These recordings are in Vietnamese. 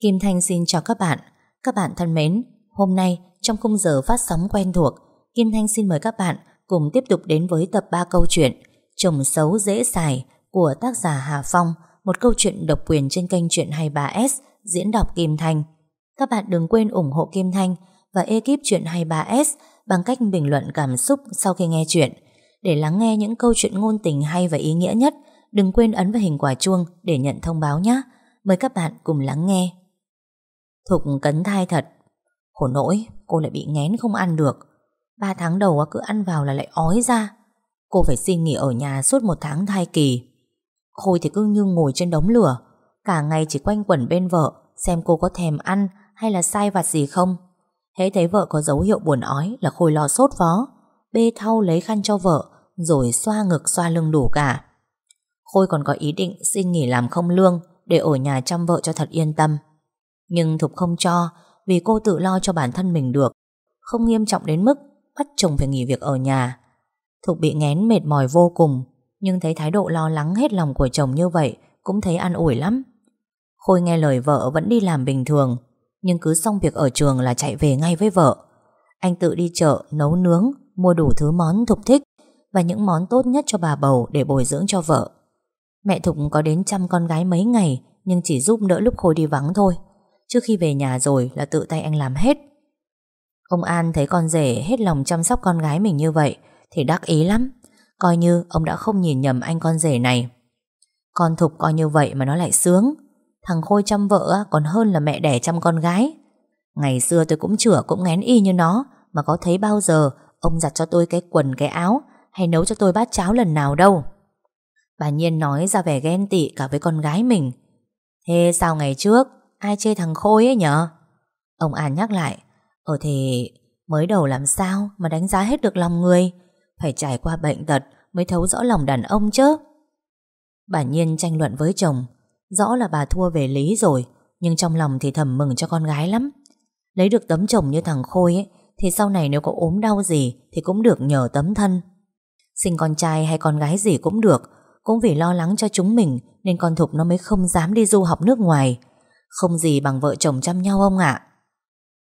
Kim Thanh xin chào các bạn. Các bạn thân mến, hôm nay trong khung giờ phát sóng quen thuộc, Kim Thanh xin mời các bạn cùng tiếp tục đến với tập 3 câu chuyện Chồng xấu dễ xài của tác giả Hà Phong, một câu chuyện độc quyền trên kênh Chuyện 23S diễn đọc Kim Thanh. Các bạn đừng quên ủng hộ Kim Thanh và ekip Chuyện 23S bằng cách bình luận cảm xúc sau khi nghe chuyện. Để lắng nghe những câu chuyện ngôn tình hay và ý nghĩa nhất, đừng quên ấn vào hình quả chuông để nhận thông báo nhé. Mời các bạn cùng lắng nghe. Thục cấn thai thật. Khổ nỗi, cô lại bị ngén không ăn được. Ba tháng đầu cứ ăn vào là lại ói ra. Cô phải xin nghỉ ở nhà suốt một tháng thai kỳ. Khôi thì cứ như ngồi trên đống lửa. Cả ngày chỉ quanh quẩn bên vợ, xem cô có thèm ăn hay là sai vặt gì không. Thế thấy vợ có dấu hiệu buồn ói là Khôi lo sốt vó. Bê thau lấy khăn cho vợ, rồi xoa ngực xoa lưng đủ cả. Khôi còn có ý định xin nghỉ làm không lương để ở nhà chăm vợ cho thật yên tâm. Nhưng Thục không cho vì cô tự lo cho bản thân mình được. Không nghiêm trọng đến mức bắt chồng phải nghỉ việc ở nhà. Thục bị ngén mệt mỏi vô cùng nhưng thấy thái độ lo lắng hết lòng của chồng như vậy cũng thấy an ủi lắm. Khôi nghe lời vợ vẫn đi làm bình thường nhưng cứ xong việc ở trường là chạy về ngay với vợ. Anh tự đi chợ, nấu nướng, mua đủ thứ món Thục thích và những món tốt nhất cho bà bầu để bồi dưỡng cho vợ. Mẹ Thục có đến chăm con gái mấy ngày nhưng chỉ giúp đỡ lúc Khôi đi vắng thôi. Trước khi về nhà rồi là tự tay anh làm hết. Ông An thấy con rể hết lòng chăm sóc con gái mình như vậy thì đắc ý lắm. Coi như ông đã không nhìn nhầm anh con rể này. Con Thục coi như vậy mà nó lại sướng. Thằng Khôi chăm vợ còn hơn là mẹ đẻ chăm con gái. Ngày xưa tôi cũng chửa cũng ngén y như nó, mà có thấy bao giờ ông giặt cho tôi cái quần, cái áo hay nấu cho tôi bát cháo lần nào đâu. Bà Nhiên nói ra vẻ ghen tị cả với con gái mình. Thế sao ngày trước ai chê thằng Khôi ấy nhở? Ông An nhắc lại. Ờ thì mới đầu làm sao mà đánh giá hết được lòng người. Phải trải qua bệnh tật mới thấu rõ lòng đàn ông chứ. Bà Nhiên tranh luận với chồng. Rõ là bà thua về lý rồi, nhưng trong lòng thì thầm mừng cho con gái lắm. Lấy được tấm chồng như thằng Khôi ấy, thì sau này nếu có ốm đau gì thì cũng được nhờ tấm thân. Sinh con trai hay con gái gì cũng được, cũng vì lo lắng cho chúng mình Nên con Thục nó mới không dám đi du học nước ngoài không gì bằng vợ chồng chăm nhau ông ạ.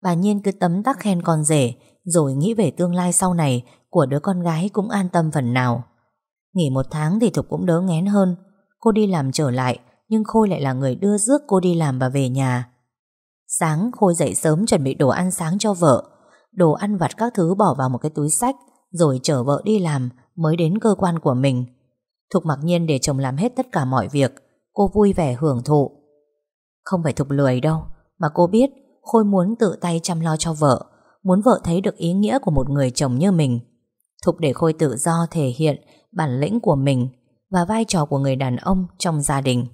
Bà Nhiên cứ tấm tắc khen con rể, Rồi nghĩ về tương lai sau này Của đứa con gái cũng an tâm phần nào. Nghỉ một tháng thì Thục cũng đỡ ngén hơn. Cô đi làm trở lại, Nhưng Khôi lại là người đưa rước cô đi làm và về nhà. Sáng Khôi dậy sớm chuẩn bị đồ ăn sáng cho vợ. Đồ ăn vặt các thứ bỏ vào một cái túi sách, Rồi chở vợ đi làm Mới đến cơ quan của mình. Thục mặc nhiên để chồng làm hết tất cả mọi việc. Cô vui vẻ hưởng thụ. Không phải Thục lười đâu, Mà cô biết Khôi muốn tự tay chăm lo cho vợ, Muốn vợ thấy được ý nghĩa của một người chồng như mình Thục để Khôi tự do thể hiện Bản lĩnh của mình Và vai trò của người đàn ông trong gia đình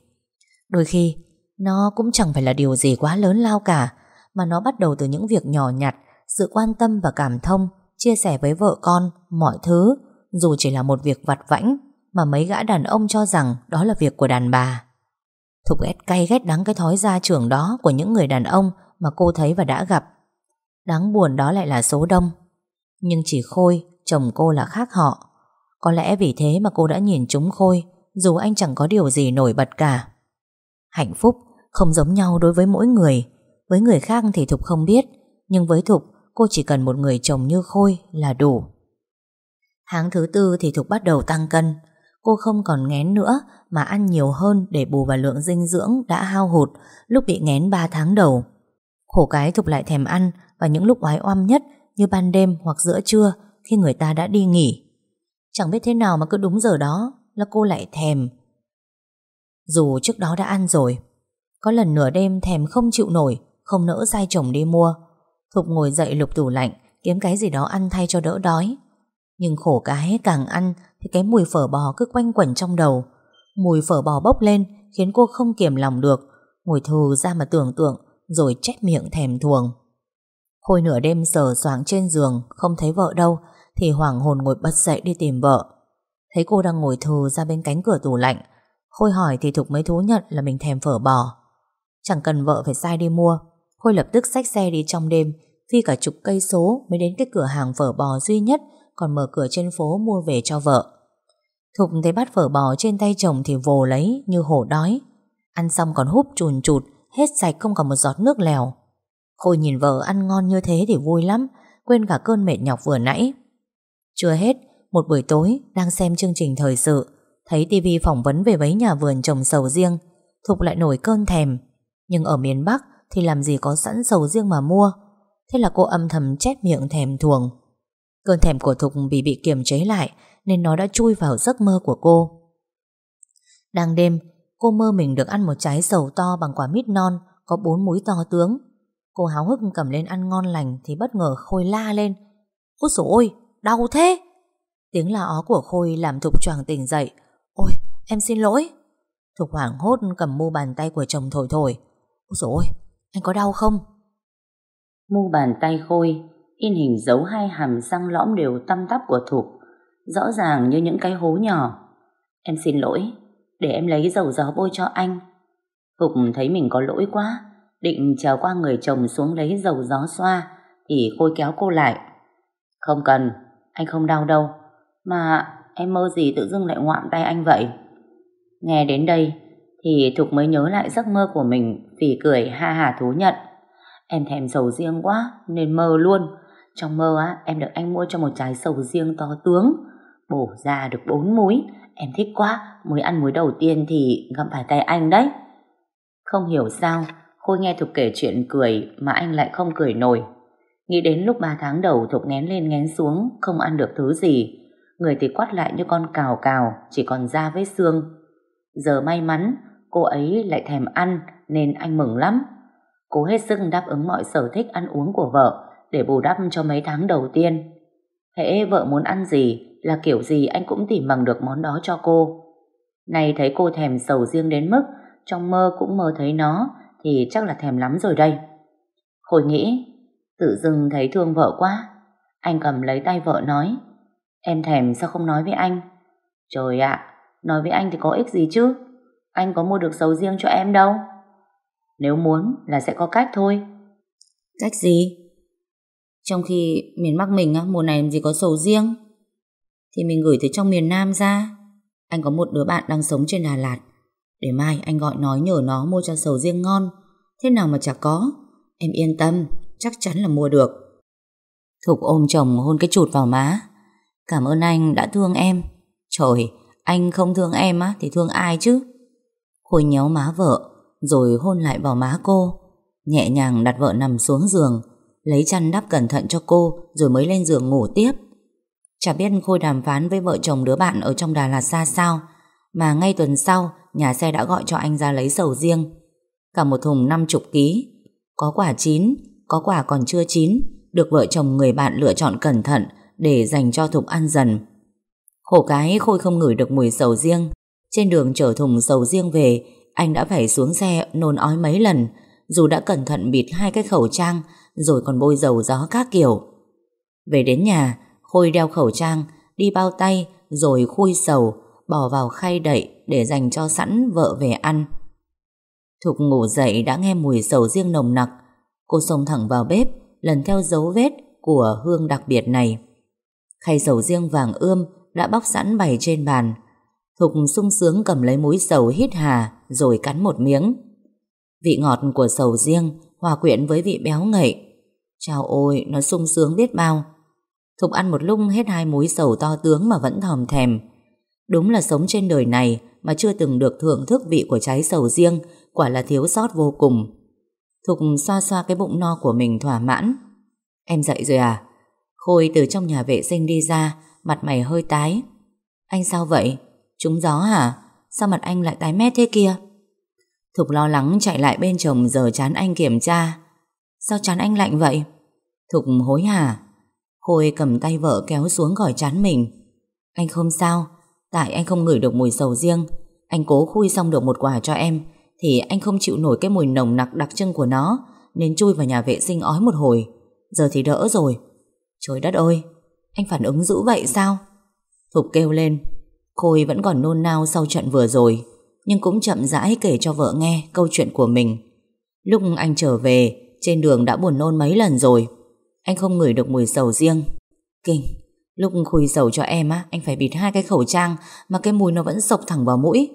Đôi khi, Nó cũng chẳng phải là điều gì quá lớn lao cả, Mà nó bắt đầu từ những việc nhỏ nhặt, Sự quan tâm và cảm thông, Chia sẻ với vợ con, Mọi thứ, Dù chỉ là một việc vặt vãnh mà mấy gã đàn ông cho rằng đó là việc của đàn bà. Thục ghét cay ghét đắng cái thói gia trưởng đó của những người đàn ông mà cô thấy và đã gặp. Đáng buồn đó lại là số đông. Nhưng chỉ Khôi, chồng cô là khác họ. Có lẽ vì thế mà cô đã nhìn chúng Khôi, dù anh chẳng có điều gì nổi bật cả. Hạnh phúc không giống nhau đối với mỗi người. Với người khác thì Thục không biết, nhưng với Thục, cô chỉ cần một người chồng như Khôi là đủ. Tháng thứ tư thì Thục bắt đầu tăng cân, Cô không còn ngén nữa mà ăn nhiều hơn để bù vào lượng dinh dưỡng đã hao hụt lúc bị ngén 3 tháng đầu. Khổ cái Thục lại thèm ăn vào những lúc oái oăm nhất như ban đêm hoặc giữa trưa khi người ta đã đi nghỉ. Chẳng biết thế nào mà cứ đúng giờ đó là cô lại thèm. Dù trước đó đã ăn rồi, có lần nửa đêm thèm không chịu nổi, không nỡ sai chồng đi mua. Thục ngồi dậy lục tủ lạnh, kiếm cái gì đó ăn thay cho đỡ đói. Nhưng khổ cái càng ăn thì cái mùi phở bò cứ quanh quẩn trong đầu. Mùi phở bò bốc lên khiến cô không kiềm lòng được. Ngồi thừ ra mà tưởng tượng, rồi chép miệng thèm thuồng. Khôi nửa đêm sờ soáng trên giường, không thấy vợ đâu, thì hoảng hồn ngồi bật dậy đi tìm vợ. Thấy cô đang ngồi thừ ra bên cánh cửa tủ lạnh. Khôi hỏi thì Thục mới thú nhận là mình thèm phở bò. Chẳng cần vợ phải sai đi mua. Khôi lập tức xách xe đi trong đêm, phi cả chục cây số mới đến cái cửa hàng phở bò duy nhất còn mở cửa trên phố mua về cho vợ. Thục thấy bát phở bò trên tay chồng thì vồ lấy, như hổ đói. Ăn xong còn húp chùn chụt, Hết sạch không còn một giọt nước lèo. Khôi nhìn vợ ăn ngon như thế thì vui lắm, Quên cả cơn mệt nhọc vừa nãy. Chưa hết, Một buổi tối, đang xem chương trình thời sự, Thấy tivi phỏng vấn về mấy nhà vườn trồng sầu riêng. Thục lại nổi cơn thèm. Nhưng ở miền Bắc thì làm gì có sẵn sầu riêng mà mua. Thế là cô âm thầm chép miệng thèm thuồng. Cơn thèm của Thục bị bị kiềm chế lại Nên nó đã chui vào giấc mơ của cô. Đang đêm Cô mơ mình được ăn một trái sầu to bằng quả mít non Có bốn múi to tướng. Cô háo hức cầm lên ăn ngon lành Thì bất ngờ Khôi la lên. Ôi dồi ôi, đau thế! Tiếng la ó của Khôi làm Thục choàng tỉnh dậy. Ôi, em xin lỗi. Thục hoảng hốt cầm mu bàn tay của chồng thổi thổi. Ôi dồi ôi, anh có đau không? Mu bàn tay Khôi In hình dấu hai hàm răng lõm đều tăm tắp của Thục, Rõ ràng như những cái hố nhỏ. Em xin lỗi, Để em lấy dầu gió bôi cho anh. Thục thấy mình có lỗi quá, Định trèo qua người chồng xuống lấy dầu gió xoa, Thì Khôi kéo cô lại. Không cần, Anh không đau đâu, Mà em mơ gì tự dưng lại ngoạm tay anh vậy? Nghe đến đây, Thì Thục mới nhớ lại giấc mơ của mình Vì cười ha hà thú nhận. Em thèm sầu riêng quá, Nên mơ luôn. Trong mơ á, em được anh mua cho một trái sầu riêng to tướng. Bổ ra được bốn múi. Em thích quá, Mới ăn muối đầu tiên thì gặm phải tay anh đấy. Không hiểu sao, Khôi nghe Thục kể chuyện cười Mà anh lại không cười nổi. Nghĩ đến lúc 3 tháng đầu Thục ngén lên ngén xuống, Không ăn được thứ gì. Người thì quắt lại như con cào cào, Chỉ còn da với xương. Giờ may mắn, cô ấy lại thèm ăn, Nên anh mừng lắm. Cố hết sức đáp ứng mọi sở thích ăn uống của vợ. Để bù đắp cho mấy tháng đầu tiên. Hễ vợ muốn ăn gì Là kiểu gì anh cũng tìm bằng được món đó cho cô. Này thấy cô thèm sầu riêng đến mức Trong mơ cũng mơ thấy nó, Thì chắc là thèm lắm rồi đây. Khôi nghĩ, Tự dưng thấy thương vợ quá. Anh cầm lấy tay vợ nói, Em thèm sao không nói với anh? Trời ạ, Nói với anh thì có ích gì chứ? Anh có mua được sầu riêng cho em đâu. Nếu muốn là sẽ có cách thôi. Cách gì? Trong khi miền Bắc mình á, mùa này làm gì có sầu riêng. Thì mình gửi từ trong miền Nam ra. Anh có một đứa bạn đang sống trên Đà Lạt. Để mai anh gọi nói nhờ nó mua cho sầu riêng ngon. Thế nào mà chả có. Em yên tâm Chắc chắn là mua được. Thục ôm chồng hôn cái chụt vào má. Cảm ơn anh đã thương em. Trời Anh không thương em á Thì thương ai chứ? Khôi nhéo má vợ Rồi hôn lại vào má cô. Nhẹ nhàng đặt vợ nằm xuống giường. Lấy chăn đắp cẩn thận cho cô Rồi mới lên giường ngủ tiếp Chả biết Khôi đàm phán với vợ chồng đứa bạn Ở trong Đà Lạt xa sao Mà ngay tuần sau Nhà xe đã gọi cho anh ra lấy sầu riêng Cả một thùng 50 ký Có quả chín Có quả còn chưa chín Được vợ chồng người bạn lựa chọn cẩn thận để dành cho Thục ăn dần. Khổ cái Khôi không ngửi được mùi sầu riêng. Trên đường chở thùng sầu riêng về, anh đã phải xuống xe nôn ói mấy lần, dù đã cẩn thận bịt hai cái khẩu trang, rồi còn bôi dầu gió các kiểu. Về đến nhà, Khôi đeo khẩu trang, đi bao tay, rồi khui sầu, bỏ vào khay đậy để dành cho sẵn vợ về ăn. Thục ngủ dậy đã nghe mùi sầu riêng nồng nặc. Cô xông thẳng vào bếp, lần theo dấu vết của hương đặc biệt này. Khay sầu riêng vàng ươm đã bóc sẵn bày trên bàn. Thục sung sướng cầm lấy múi sầu hít hà rồi cắn một miếng. Vị ngọt của sầu riêng hòa quyện với vị béo ngậy. Chào ôi, nó sung sướng biết bao. Thục ăn một lúc hết hai múi sầu to tướng mà vẫn thòm thèm. Đúng là sống trên đời này mà chưa từng được thưởng thức vị của trái sầu riêng, quả là thiếu sót vô cùng. Thục xoa xoa cái bụng no của mình thỏa mãn. Em dậy rồi à? Khôi từ trong nhà vệ sinh đi ra Mặt mày hơi tái Anh sao vậy? Trúng gió hả? Sao mặt anh lại tái mét thế kia? Thục lo lắng chạy lại bên chồng Giờ chán anh kiểm tra. Sao chán anh lạnh vậy? Thục hối hả? Khôi cầm tay vợ kéo xuống khỏi chán mình. Anh không sao. Tại anh không ngửi được mùi sầu riêng. Anh cố khui xong được một quả cho em Thì anh không chịu nổi cái mùi nồng nặc đặc trưng của nó Nên chui vào nhà vệ sinh ói một hồi. Giờ thì đỡ rồi. Trời đất ơi, anh phản ứng dữ vậy sao? Thục kêu lên, Khôi vẫn còn nôn nao sau trận vừa rồi, nhưng cũng chậm rãi kể cho vợ nghe câu chuyện của mình. Lúc anh trở về, trên đường đã buồn nôn mấy lần rồi. Anh không ngửi được mùi sầu riêng. Kinh, lúc khui sầu cho em á, anh phải bịt hai cái khẩu trang mà cái mùi nó vẫn sộc thẳng vào mũi.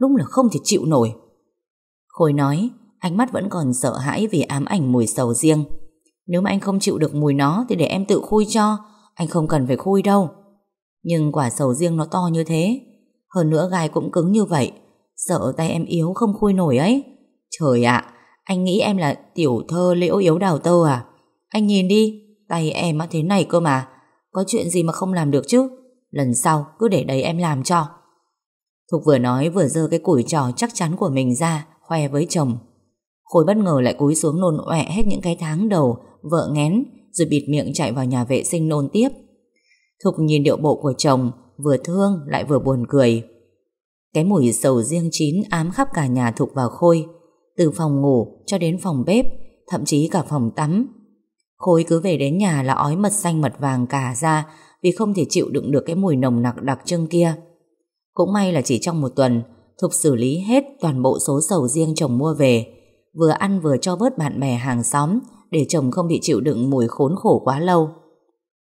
Đúng là không thể chịu nổi. Khôi nói, Ánh mắt vẫn còn sợ hãi vì ám ảnh mùi sầu riêng Nếu mà anh không chịu được mùi nó Thì để em tự khui cho Anh không cần phải khui đâu Nhưng quả sầu riêng nó to như thế Hơn nữa gai cũng cứng như vậy Sợ tay em yếu không khui nổi ấy. Trời ạ, Anh nghĩ em là tiểu thơ liễu yếu đào tơ à? Anh nhìn đi, Tay em thế này cơ mà. Có chuyện gì mà không làm được chứ? Lần sau cứ để đấy em làm cho. Thục vừa nói vừa dơ cái củi trò chắc chắn của mình ra, Khoe với chồng. Khôi bất ngờ lại cúi xuống nôn ọe hết những cái tháng đầu, Vợ ngén Rồi bịt miệng chạy vào nhà vệ sinh nôn tiếp. Thục nhìn điệu bộ của chồng, Vừa thương lại vừa buồn cười. Cái mùi sầu riêng chín ám khắp cả nhà Thục và Khôi, Từ phòng ngủ cho đến phòng bếp, Thậm chí cả phòng tắm. Khôi cứ về đến nhà là ói mật xanh mật vàng cả ra Vì không thể chịu đựng được cái mùi nồng nặc đặc trưng kia. Cũng may là chỉ trong một tuần, Thục xử lý hết toàn bộ số sầu riêng chồng mua về, Vừa ăn vừa cho bớt bạn bè hàng xóm Để chồng không bị chịu đựng mùi khốn khổ quá lâu.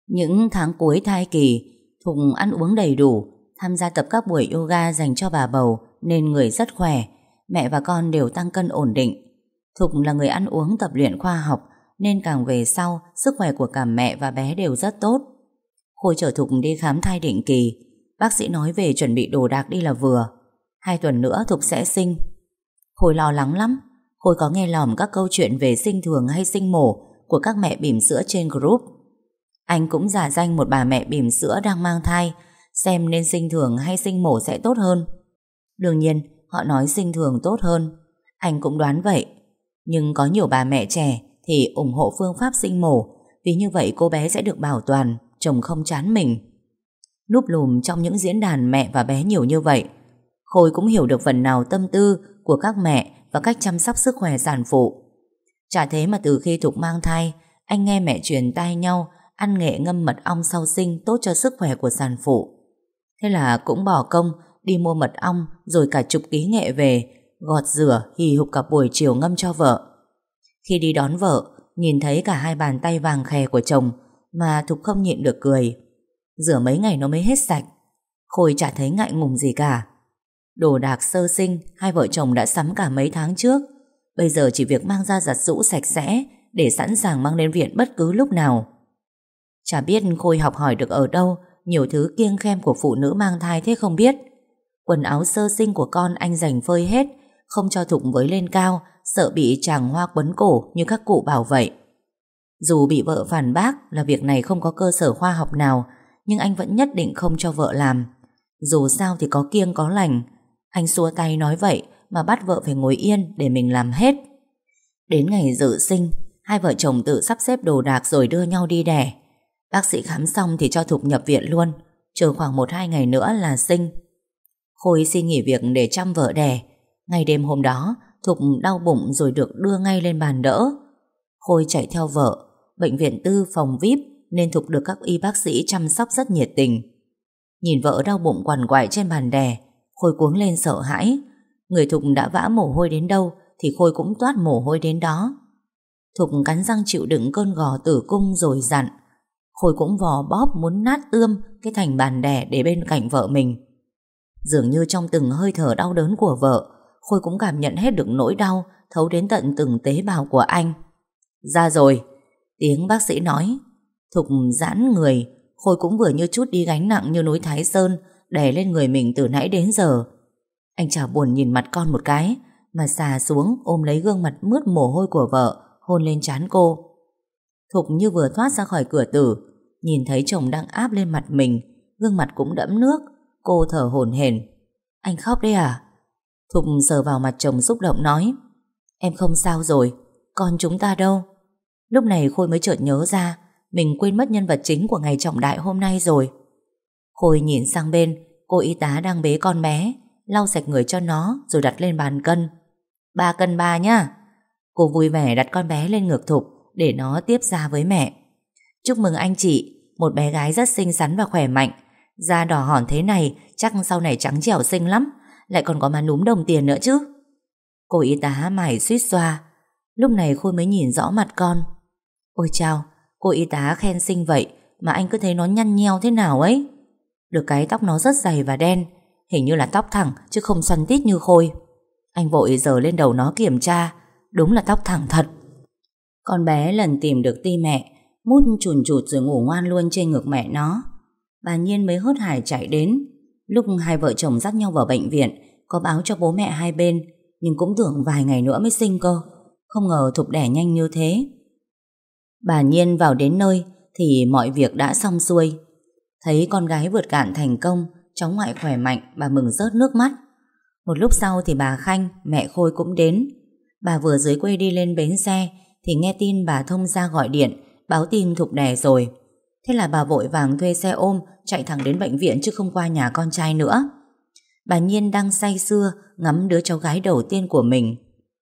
Những tháng cuối thai kỳ, Thục ăn uống đầy đủ Tham gia tập các buổi yoga dành cho bà bầu Nên người rất khỏe, Mẹ và con đều tăng cân ổn định. Thục là người ăn uống, tập luyện khoa học Nên càng về sau, Sức khỏe của cả mẹ và bé đều rất tốt. Khôi chở Thục đi khám thai định kỳ, Bác sĩ nói về chuẩn bị đồ đạc đi là vừa, Hai tuần nữa Thục sẽ sinh. Khôi lo lắng lắm Khôi có nghe lỏm các câu chuyện về sinh thường hay sinh mổ của các mẹ bỉm sữa trên group. Anh cũng giả danh một bà mẹ bỉm sữa đang mang thai xem nên sinh thường hay sinh mổ sẽ tốt hơn. Đương nhiên, họ nói sinh thường tốt hơn. Anh cũng đoán vậy. Nhưng có nhiều bà mẹ trẻ thì ủng hộ phương pháp sinh mổ vì như vậy cô bé sẽ được bảo toàn, chồng không chán mình. Núp lùm trong những diễn đàn mẹ và bé nhiều như vậy, Khôi cũng hiểu được phần nào tâm tư của các mẹ và cách chăm sóc sức khỏe sản phụ. Chả thế mà từ khi Thục mang thai, anh nghe mẹ truyền tai nhau ăn nghệ ngâm mật ong sau sinh tốt cho sức khỏe của sản phụ. Thế là cũng bỏ công đi mua mật ong rồi cả chục ký nghệ về, gọt rửa hì hục cả buổi chiều ngâm cho vợ. Khi đi đón vợ, nhìn thấy cả hai bàn tay vàng khè của chồng mà Thục không nhịn được cười. Rửa mấy ngày nó mới hết sạch. Khôi chả thấy ngại ngùng gì cả. Đồ đạc sơ sinh Hai vợ chồng đã sắm cả mấy tháng trước Bây giờ chỉ việc mang ra giặt rũ sạch sẽ Để sẵn sàng mang lên viện bất cứ lúc nào Chả biết Khôi học hỏi được ở đâu nhiều thứ kiêng khem của phụ nữ mang thai thế không biết Quần áo sơ sinh của con anh dành phơi hết Không cho thụng với lên cao Sợ bị chàng hoa quấn cổ Như các cụ bảo vậy Dù bị vợ phản bác là việc này không có cơ sở khoa học nào Nhưng anh vẫn nhất định không cho vợ làm Dù sao thì có kiêng có lành anh xua tay nói vậy mà bắt vợ phải ngồi yên để mình làm hết. Đến ngày dự sinh, hai vợ chồng tự sắp xếp đồ đạc rồi đưa nhau đi đẻ. Bác sĩ khám xong thì cho Thục nhập viện luôn, chờ khoảng 1-2 ngày nữa là sinh. Khôi xin nghỉ việc để chăm vợ đẻ. Ngày đêm hôm đó, Thục đau bụng rồi được đưa ngay lên bàn đỡ. Khôi chạy theo vợ, bệnh viện tư phòng VIP nên Thục được các y bác sĩ chăm sóc rất nhiệt tình. Nhìn vợ đau bụng quằn quại trên bàn đè, Khôi cuống lên sợ hãi Người Thục đã vã mồ hôi đến đâu Thì Khôi cũng toát mồ hôi đến đó Thục cắn răng chịu đựng cơn gò tử cung rồi dặn Khôi cũng vò bóp muốn nát ươm Cái thành bàn đẻ để bên cạnh vợ mình Dường như trong từng hơi thở đau đớn của vợ Khôi cũng cảm nhận hết được nỗi đau Thấu đến tận từng tế bào của anh Ra rồi Tiếng bác sĩ nói Thục giãn người Khôi cũng vừa như chút đi gánh nặng như núi Thái Sơn đè lên người mình từ nãy đến giờ. Anh chả buồn nhìn mặt con một cái, mà xà xuống ôm lấy gương mặt mướt mồ hôi của vợ, hôn lên trán cô. Thục như vừa thoát ra khỏi cửa tử, nhìn thấy chồng đang áp lên mặt mình, gương mặt cũng đẫm nước, cô thở hổn hển. Anh khóc đấy à? Thục sờ vào mặt chồng xúc động nói, em không sao rồi, con chúng ta đâu? Lúc này Khôi mới chợt nhớ ra, mình quên mất nhân vật chính của ngày trọng đại hôm nay rồi. Khôi nhìn sang bên Cô y tá đang bế con bé Lau sạch người cho nó rồi đặt lên bàn cân Ba cân ba nhá Cô vui vẻ đặt con bé lên ngược thục để nó tiếp ra với mẹ. Chúc mừng anh chị, Một bé gái rất xinh xắn và khỏe mạnh. Da đỏ hòn thế này, Chắc sau này trắng trẻo xinh lắm, Lại còn có má núm đồng tiền nữa chứ. Cô y tá mải suýt xoa. Lúc này Khôi mới nhìn rõ mặt con. Ôi chào Cô y tá khen xinh vậy Mà anh cứ thấy nó nhăn nheo thế nào ấy. Được cái tóc nó rất dày và đen, Hình như là tóc thẳng chứ không xoăn tít như khôi. Anh vội giờ lên đầu nó kiểm tra, Đúng là tóc thẳng thật. Con bé lần tìm được ti mẹ, Mút chùn chụt rồi ngủ ngoan luôn trên ngực mẹ nó. Bà Nhiên mới hớt hải chạy đến. Lúc hai vợ chồng dắt nhau vào bệnh viện, Có báo cho bố mẹ hai bên, Nhưng cũng tưởng vài ngày nữa mới sinh cơ. Không ngờ thục đẻ nhanh như thế. Bà Nhiên vào đến nơi Thì mọi việc đã xong xuôi. Thấy con gái vượt cạn thành công, Cháu ngoại khỏe mạnh, Bà mừng rớt nước mắt. Một lúc sau thì bà Khanh, Mẹ Khôi cũng đến. Bà vừa dưới quê đi lên bến xe thì nghe tin bà thông ra gọi điện, Báo tin thục đè rồi. Thế là bà vội vàng thuê xe ôm, Chạy thẳng đến bệnh viện chứ không qua nhà con trai nữa. Bà Nhiên đang say sưa, Ngắm đứa cháu gái đầu tiên của mình.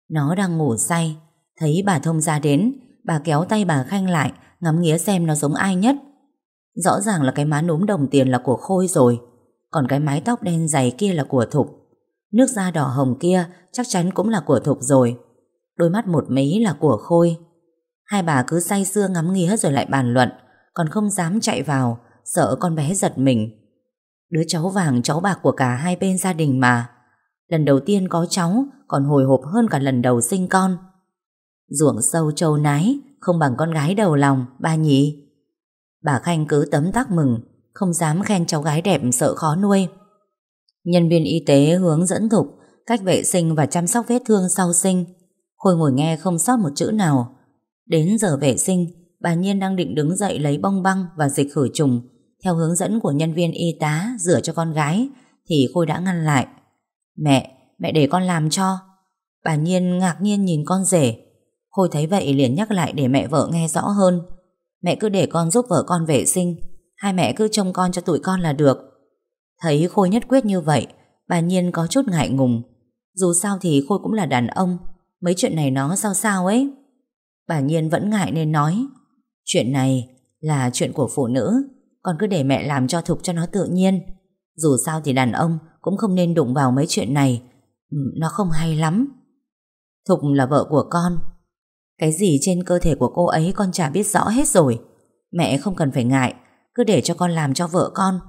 Nó đang ngủ say. Thấy bà thông ra đến, Bà kéo tay bà Khanh lại, Ngắm nghía xem nó giống ai nhất. Rõ ràng là cái má núm đồng tiền là của Khôi rồi, Còn cái mái tóc đen dày kia là của Thục. Nước da đỏ hồng kia Chắc chắn cũng là của Thục rồi. Đôi mắt một mí là của Khôi. Hai bà cứ say sưa ngắm nghía rồi lại bàn luận, Còn không dám chạy vào, Sợ con bé giật mình. Đứa cháu vàng cháu bạc của cả hai bên gia đình mà. Lần đầu tiên có cháu, Còn hồi hộp hơn cả lần đầu sinh con. Ruộng sâu trâu nái, Không bằng con gái đầu lòng, Ba nhỉ? Bà Khanh cứ tấm tắc mừng, Không dám khen cháu gái đẹp sợ khó nuôi. Nhân viên y tế hướng dẫn Thục, Cách vệ sinh và chăm sóc vết thương sau sinh. Khôi ngồi nghe không sót một chữ nào. Đến giờ vệ sinh Bà Nhiên đang định đứng dậy lấy bông băng Và dịch khử trùng. Theo hướng dẫn của nhân viên y tá rửa cho con gái Thì Khôi đã ngăn lại. Mẹ, mẹ để con làm cho. Bà Nhiên ngạc nhiên nhìn con rể. Khôi thấy vậy liền nhắc lại để mẹ vợ nghe rõ hơn. Mẹ cứ để con giúp vợ con vệ sinh Hai mẹ cứ trông con cho tụi con là được. Thấy Khôi nhất quyết như vậy Bà Nhiên có chút ngại ngùng. Dù sao thì Khôi cũng là đàn ông Mấy chuyện này nó sao sao ấy? Bà Nhiên vẫn ngại nên nói. Chuyện này là chuyện của phụ nữ, Con cứ để mẹ làm cho thục cho nó tự nhiên. Dù sao thì đàn ông Cũng không nên đụng vào mấy chuyện này. Ừ, nó không hay lắm. Thục là vợ của con. Cái gì trên cơ thể của cô ấy Con chả biết rõ hết rồi. Mẹ không cần phải ngại, Cứ để cho con làm cho vợ con.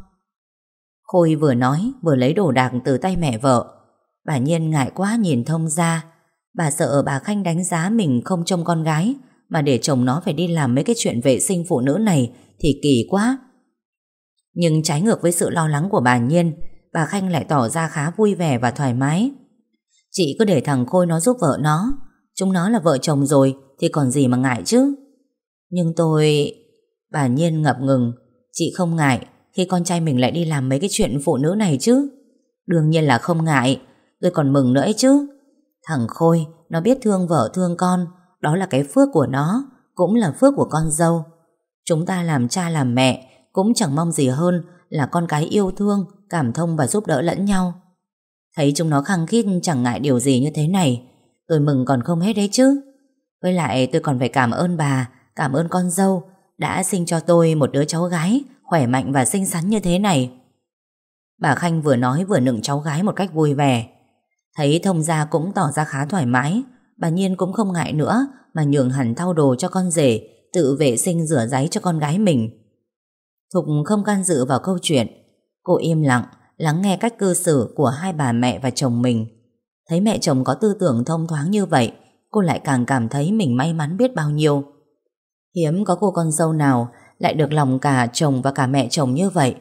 Khôi vừa nói, vừa lấy đồ đạc từ tay mẹ vợ. Bà Nhiên ngại quá nhìn thông ra. Bà sợ bà Khanh đánh giá mình không trông con gái, Mà để chồng nó phải đi làm mấy cái chuyện vệ sinh phụ nữ này Thì kỳ quá. Nhưng trái ngược với sự lo lắng của bà Nhiên, Bà Khanh lại tỏ ra khá vui vẻ và thoải mái. Chị cứ để thằng Khôi nó giúp vợ nó, Chúng nó là vợ chồng rồi Thì còn gì mà ngại chứ. Nhưng tôi... Bà Nhiên ngập ngừng, Chị không ngại Khi con trai mình lại đi làm mấy cái chuyện phụ nữ này chứ. Đương nhiên là không ngại, Tôi còn mừng nữa ấy chứ. Thằng Khôi, nó biết thương vợ thương con, đó là cái phước của nó, cũng là phước của con dâu. Chúng ta làm cha làm mẹ, cũng chẳng mong gì hơn là con cái yêu thương, cảm thông và giúp đỡ lẫn nhau. Thấy chúng nó khăng khít chẳng ngại điều gì như thế này, tôi mừng còn không hết đấy chứ. Với lại tôi còn phải cảm ơn bà, cảm ơn con dâu, đã sinh cho tôi một đứa cháu gái khỏe mạnh và xinh xắn như thế này. Bà Khanh vừa nói vừa nựng cháu gái một cách vui vẻ. Thấy thông gia cũng tỏ ra khá thoải mái, Bà Nhiên cũng không ngại nữa Mà nhường hẳn thao đồ cho con rể, Tự vệ sinh rửa giấy cho con gái mình. Thục không can dự vào câu chuyện. Cô im lặng, Lắng nghe cách cư xử của hai bà mẹ và chồng mình. Thấy mẹ chồng có tư tưởng thông thoáng như vậy, Cô lại càng cảm thấy mình may mắn biết bao nhiêu. Hiếm có cô con dâu nào Lại được lòng cả chồng và cả mẹ chồng như vậy.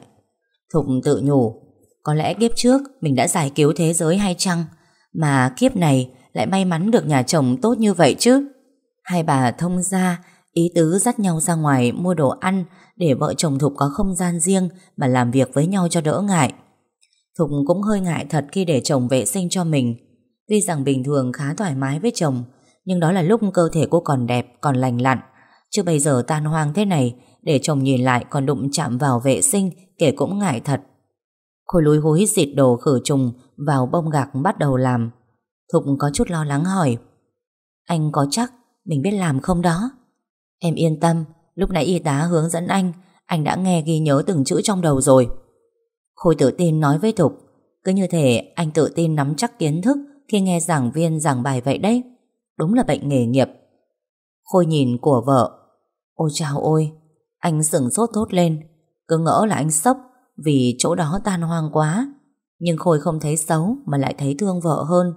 Thục tự nhủ, Có lẽ kiếp trước mình đã giải cứu thế giới hay chăng? Mà kiếp này lại may mắn được nhà chồng tốt như vậy chứ. Hai bà thông ra Ý tứ dắt nhau ra ngoài mua đồ ăn Để vợ chồng Thục có không gian riêng Mà làm việc với nhau cho đỡ ngại. Thục cũng hơi ngại thật khi để chồng vệ sinh cho mình. Tuy rằng bình thường khá thoải mái với chồng, Nhưng đó là lúc cơ thể cô còn đẹp, Còn lành lặn. Chứ bây giờ tan hoang thế này, Để chồng nhìn lại còn đụng chạm vào vệ sinh, Kể cũng ngại thật. Khôi lúi húi xịt đồ khử trùng vào bông gạc bắt đầu làm. Thục có chút lo lắng hỏi Anh có chắc mình biết làm không đó? Em yên tâm, lúc nãy y tá hướng dẫn anh, anh đã nghe ghi nhớ từng chữ trong đầu rồi. Khôi tự tin nói với Thục, cứ như thể anh tự tin nắm chắc kiến thức khi nghe giảng viên giảng bài vậy đấy. Đúng là bệnh nghề nghiệp. Khôi nhìn của vợ. Ôi chào ôi, anh sửng sốt thốt lên, cứ ngỡ là anh sốc vì chỗ đó tan hoang quá. Nhưng Khôi không thấy xấu mà lại thấy thương vợ hơn.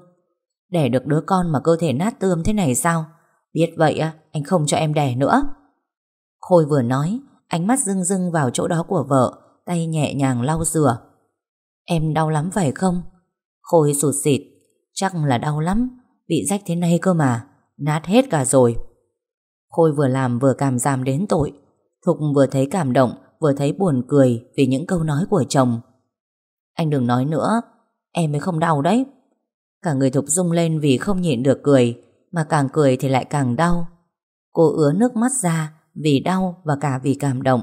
Đẻ được đứa con mà cơ thể nát tươm thế này sao? Biết vậy á, Anh không cho em đẻ nữa. Khôi vừa nói, Ánh mắt rưng rưng vào chỗ đó của vợ, Tay nhẹ nhàng lau rửa. Em đau lắm phải không? Khôi sụt xịt Chắc là đau lắm, Bị rách thế này cơ mà, Nát hết cả rồi. Khôi vừa làm vừa cảm giảm đến tội, Thục vừa thấy cảm động, Vừa thấy buồn cười vì những câu nói của chồng. Anh đừng nói nữa, Em mới không đau đấy. Cả người Thục rung lên vì không nhịn được cười, Mà càng cười thì lại càng đau. Cô ứa nước mắt ra Vì đau và cả vì cảm động.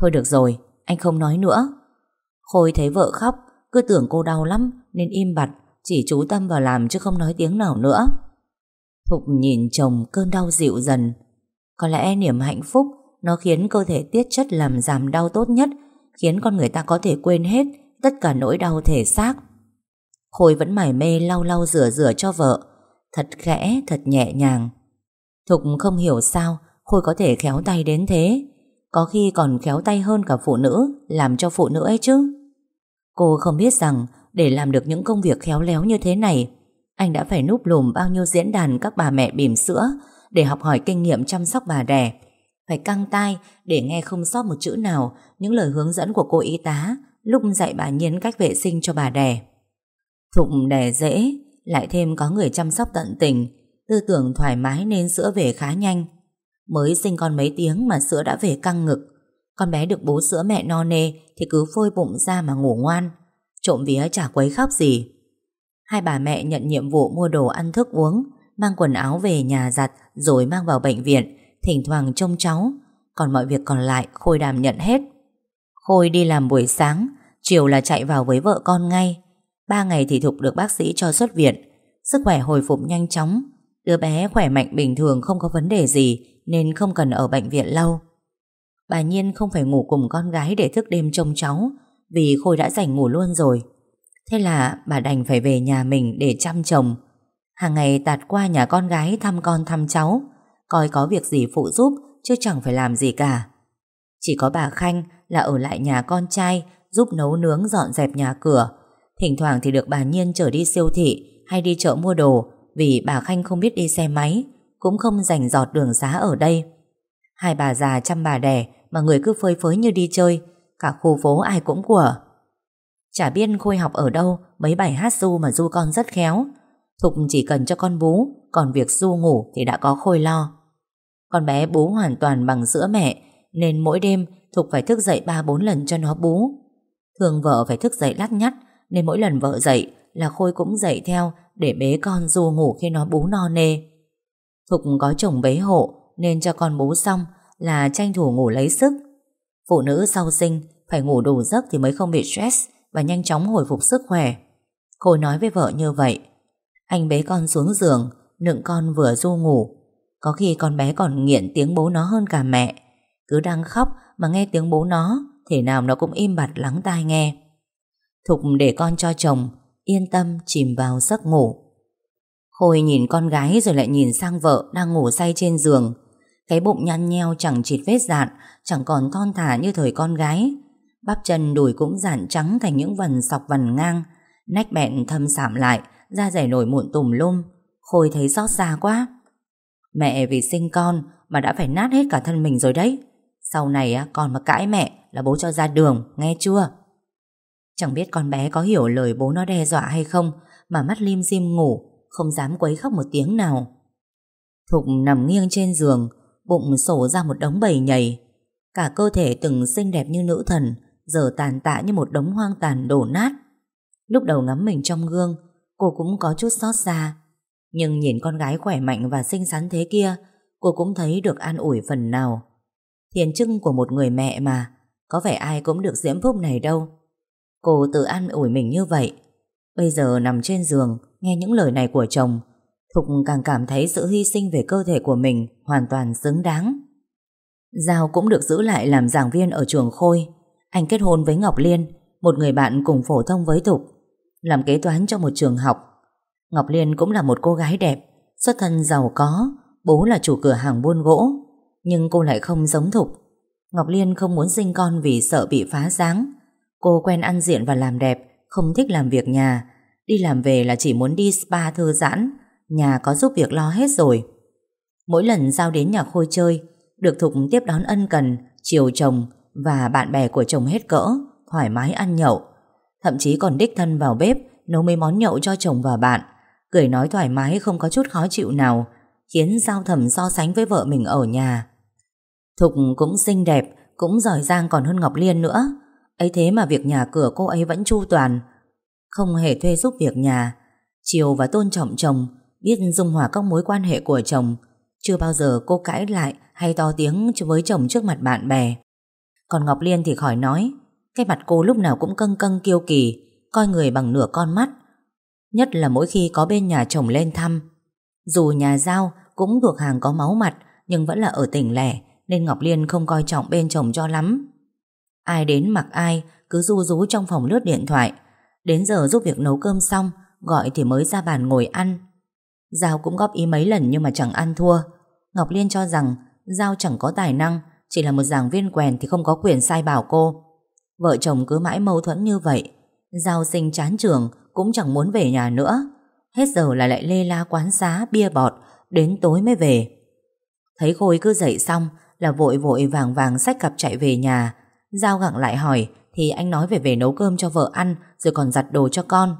Thôi được rồi, Anh không nói nữa. Khôi thấy vợ khóc, Cứ tưởng cô đau lắm Nên im bặt, Chỉ chú tâm vào làm chứ không nói tiếng nào nữa. Thục nhìn chồng cơn đau dịu dần. Có lẽ niềm hạnh phúc Nó khiến cơ thể tiết chất làm giảm đau tốt nhất, Khiến con người ta có thể quên hết Tất cả nỗi đau thể xác. Khôi vẫn mải mê lau lau rửa rửa cho vợ Thật khẽ, thật nhẹ nhàng. Thục không hiểu sao Khôi có thể khéo tay đến thế Có khi còn khéo tay hơn cả phụ nữ Làm cho phụ nữ ấy chứ. Cô không biết rằng Để làm được những công việc khéo léo như thế này Anh đã phải núp lùm bao nhiêu diễn đàn Các bà mẹ bỉm sữa Để học hỏi kinh nghiệm chăm sóc bà đẻ. Phải căng tai để nghe không sót một chữ nào Những lời hướng dẫn của cô y tá Lúc dạy bà Nhiến cách vệ sinh cho bà đẻ. Thụng đẻ dễ, Lại thêm có người chăm sóc tận tình, Tư tưởng thoải mái nên sữa về khá nhanh. Mới sinh con mấy tiếng mà sữa đã về căng ngực. Con bé được bú sữa mẹ no nê Thì cứ phôi bụng ra mà ngủ ngoan, Trộm vía chả quấy khóc gì. Hai bà mẹ nhận nhiệm vụ mua đồ ăn thức uống, Mang quần áo về nhà giặt Rồi mang vào bệnh viện, Thỉnh thoảng trông cháu. Còn mọi việc còn lại Khôi đảm nhận hết. Khôi đi làm buổi sáng, Chiều là chạy vào với vợ con ngay. Ba ngày thì Thục được bác sĩ cho xuất viện. Sức khỏe hồi phục nhanh chóng. Đứa bé khỏe mạnh bình thường không có vấn đề gì, Nên không cần ở bệnh viện lâu. Bà Nhiên không phải ngủ cùng con gái Để thức đêm trông cháu, Vì Khôi đã dành ngủ luôn rồi. Thế là bà đành phải về nhà mình để chăm chồng. Hàng ngày tạt qua nhà con gái thăm con thăm cháu, Coi có việc gì phụ giúp, Chứ chẳng phải làm gì cả. Chỉ có bà Khanh là ở lại nhà con trai, Giúp nấu nướng dọn dẹp nhà cửa. Thỉnh thoảng thì được bà Nhiên chở đi siêu thị Hay đi chợ mua đồ, Vì bà Khanh không biết đi xe máy, Cũng không dành giọt đường xá ở đây. Hai bà già chăm bà đẻ Mà người cứ phơi phới như đi chơi, Cả khu phố ai cũng của. Chả biết Khôi học ở đâu, Mấy bài hát du mà du con rất khéo. Thục chỉ cần cho con bú, Còn việc du ngủ thì đã có Khôi lo. Con bé bú hoàn toàn bằng sữa mẹ, Nên mỗi đêm Thục phải thức dậy 3-4 lần cho nó bú. Thường vợ phải thức dậy lắt nhắt Nên mỗi lần vợ dậy Là Khôi cũng dậy theo Để bế con du ngủ khi nó bú no nê. Thục có chồng bế hộ, Nên cho con bú xong Là tranh thủ ngủ lấy sức. Phụ nữ sau sinh Phải ngủ đủ giấc thì mới không bị stress Và nhanh chóng hồi phục sức khỏe. Khôi nói với vợ như vậy, Anh bế con xuống giường, Nựng con vừa du ngủ. Có khi con bé còn nghiện tiếng bố nó hơn cả mẹ. Cứ đang khóc mà nghe tiếng bố nó, Thể nào nó cũng im bặt lắng tai nghe. Thục để con cho chồng, Yên tâm chìm vào giấc ngủ. Khôi nhìn con gái rồi lại nhìn sang vợ Đang ngủ say trên giường. Cái bụng nhăn nheo chẳng chịt vết dạn, Chẳng còn thon thả như thời con gái. Bắp chân đùi cũng dạn trắng Thành những vần sọc vần ngang, Nách bẹn thâm sạm lại, Da rẻ nổi mụn tùm lum. Khôi thấy xót xa quá. Mẹ vì sinh con mà đã phải nát hết cả thân mình rồi đấy. Sau này con mà cãi mẹ là bố cho ra đường, nghe chưa? Chẳng biết con bé có hiểu lời bố nó đe dọa hay không mà mắt lim dim ngủ, không dám quấy khóc một tiếng nào. Thục nằm nghiêng trên giường, bụng sổ ra một đống bầy nhầy. Cả cơ thể từng xinh đẹp như nữ thần, giờ tàn tạ như một đống hoang tàn đổ nát. Lúc đầu ngắm mình trong gương, cô cũng có chút xót xa. Nhưng nhìn con gái khỏe mạnh và xinh xắn thế kia, cô cũng thấy được an ủi phần nào. Thiền trưng của một người mẹ mà, có vẻ ai cũng được diễm phúc này đâu. Cô tự an ủi mình như vậy. Bây giờ nằm trên giường Nghe những lời này của chồng Thục càng cảm thấy sự hy sinh về cơ thể của mình Hoàn toàn xứng đáng. Giao cũng được giữ lại làm giảng viên ở trường Khôi. Anh kết hôn với Ngọc Liên Một người bạn cùng phổ thông với Thục Làm kế toán cho một trường học. Ngọc Liên cũng là một cô gái đẹp Xuất thân giàu có Bố là chủ cửa hàng buôn gỗ. Nhưng cô lại không giống Thục. Ngọc Liên không muốn sinh con vì sợ bị phá dáng. Cô quen ăn diện và làm đẹp, không thích làm việc nhà, Đi làm về là chỉ muốn đi spa thư giãn. Nhà có giúp việc lo hết rồi. Mỗi lần Giao đến nhà Khôi chơi Được Thục tiếp đón ân cần Chiều chồng Và bạn bè của chồng hết cỡ Thoải mái ăn nhậu. Thậm chí còn đích thân vào bếp Nấu mấy món nhậu cho chồng và bạn. Cười nói thoải mái không có chút khó chịu nào Khiến Giao thầm so sánh với vợ mình ở nhà. Thục cũng xinh đẹp, Cũng giỏi giang còn hơn Ngọc Liên nữa. Ấy thế mà việc nhà cửa cô ấy vẫn chu toàn. Không hề thuê giúp việc nhà. Chiều và tôn trọng chồng, Biết dung hòa các mối quan hệ của chồng. Chưa bao giờ cô cãi lại Hay to tiếng với chồng trước mặt bạn bè. Còn Ngọc Liên thì khỏi nói, Cái mặt cô lúc nào cũng căng căng kiêu kỳ, Coi người bằng nửa con mắt. Nhất là mỗi khi có bên nhà chồng lên thăm. Dù nhà giao cũng thuộc hàng có máu mặt, Nhưng vẫn là ở tỉnh lẻ. Nên Ngọc Liên không coi trọng bên chồng cho lắm. Ai đến mặc ai, Cứ ru rú trong phòng lướt điện thoại. Đến giờ giúp việc nấu cơm xong, Gọi thì mới ra bàn ngồi ăn. Giao cũng góp ý mấy lần nhưng mà chẳng ăn thua. Ngọc Liên cho rằng, Giao chẳng có tài năng, Chỉ là một giảng viên quèn thì không có quyền sai bảo cô. Vợ chồng cứ mãi mâu thuẫn như vậy, Giao sinh chán trường, Cũng chẳng muốn về nhà nữa. Hết giờ là lại lê la quán xá, bia bọt, Đến tối mới về. Thấy Khôi cứ dậy xong là vội vội vàng vàng sách cặp chạy về nhà. Giao gặng lại hỏi, Thì anh nói về về nấu cơm cho vợ ăn, Rồi còn giặt đồ cho con.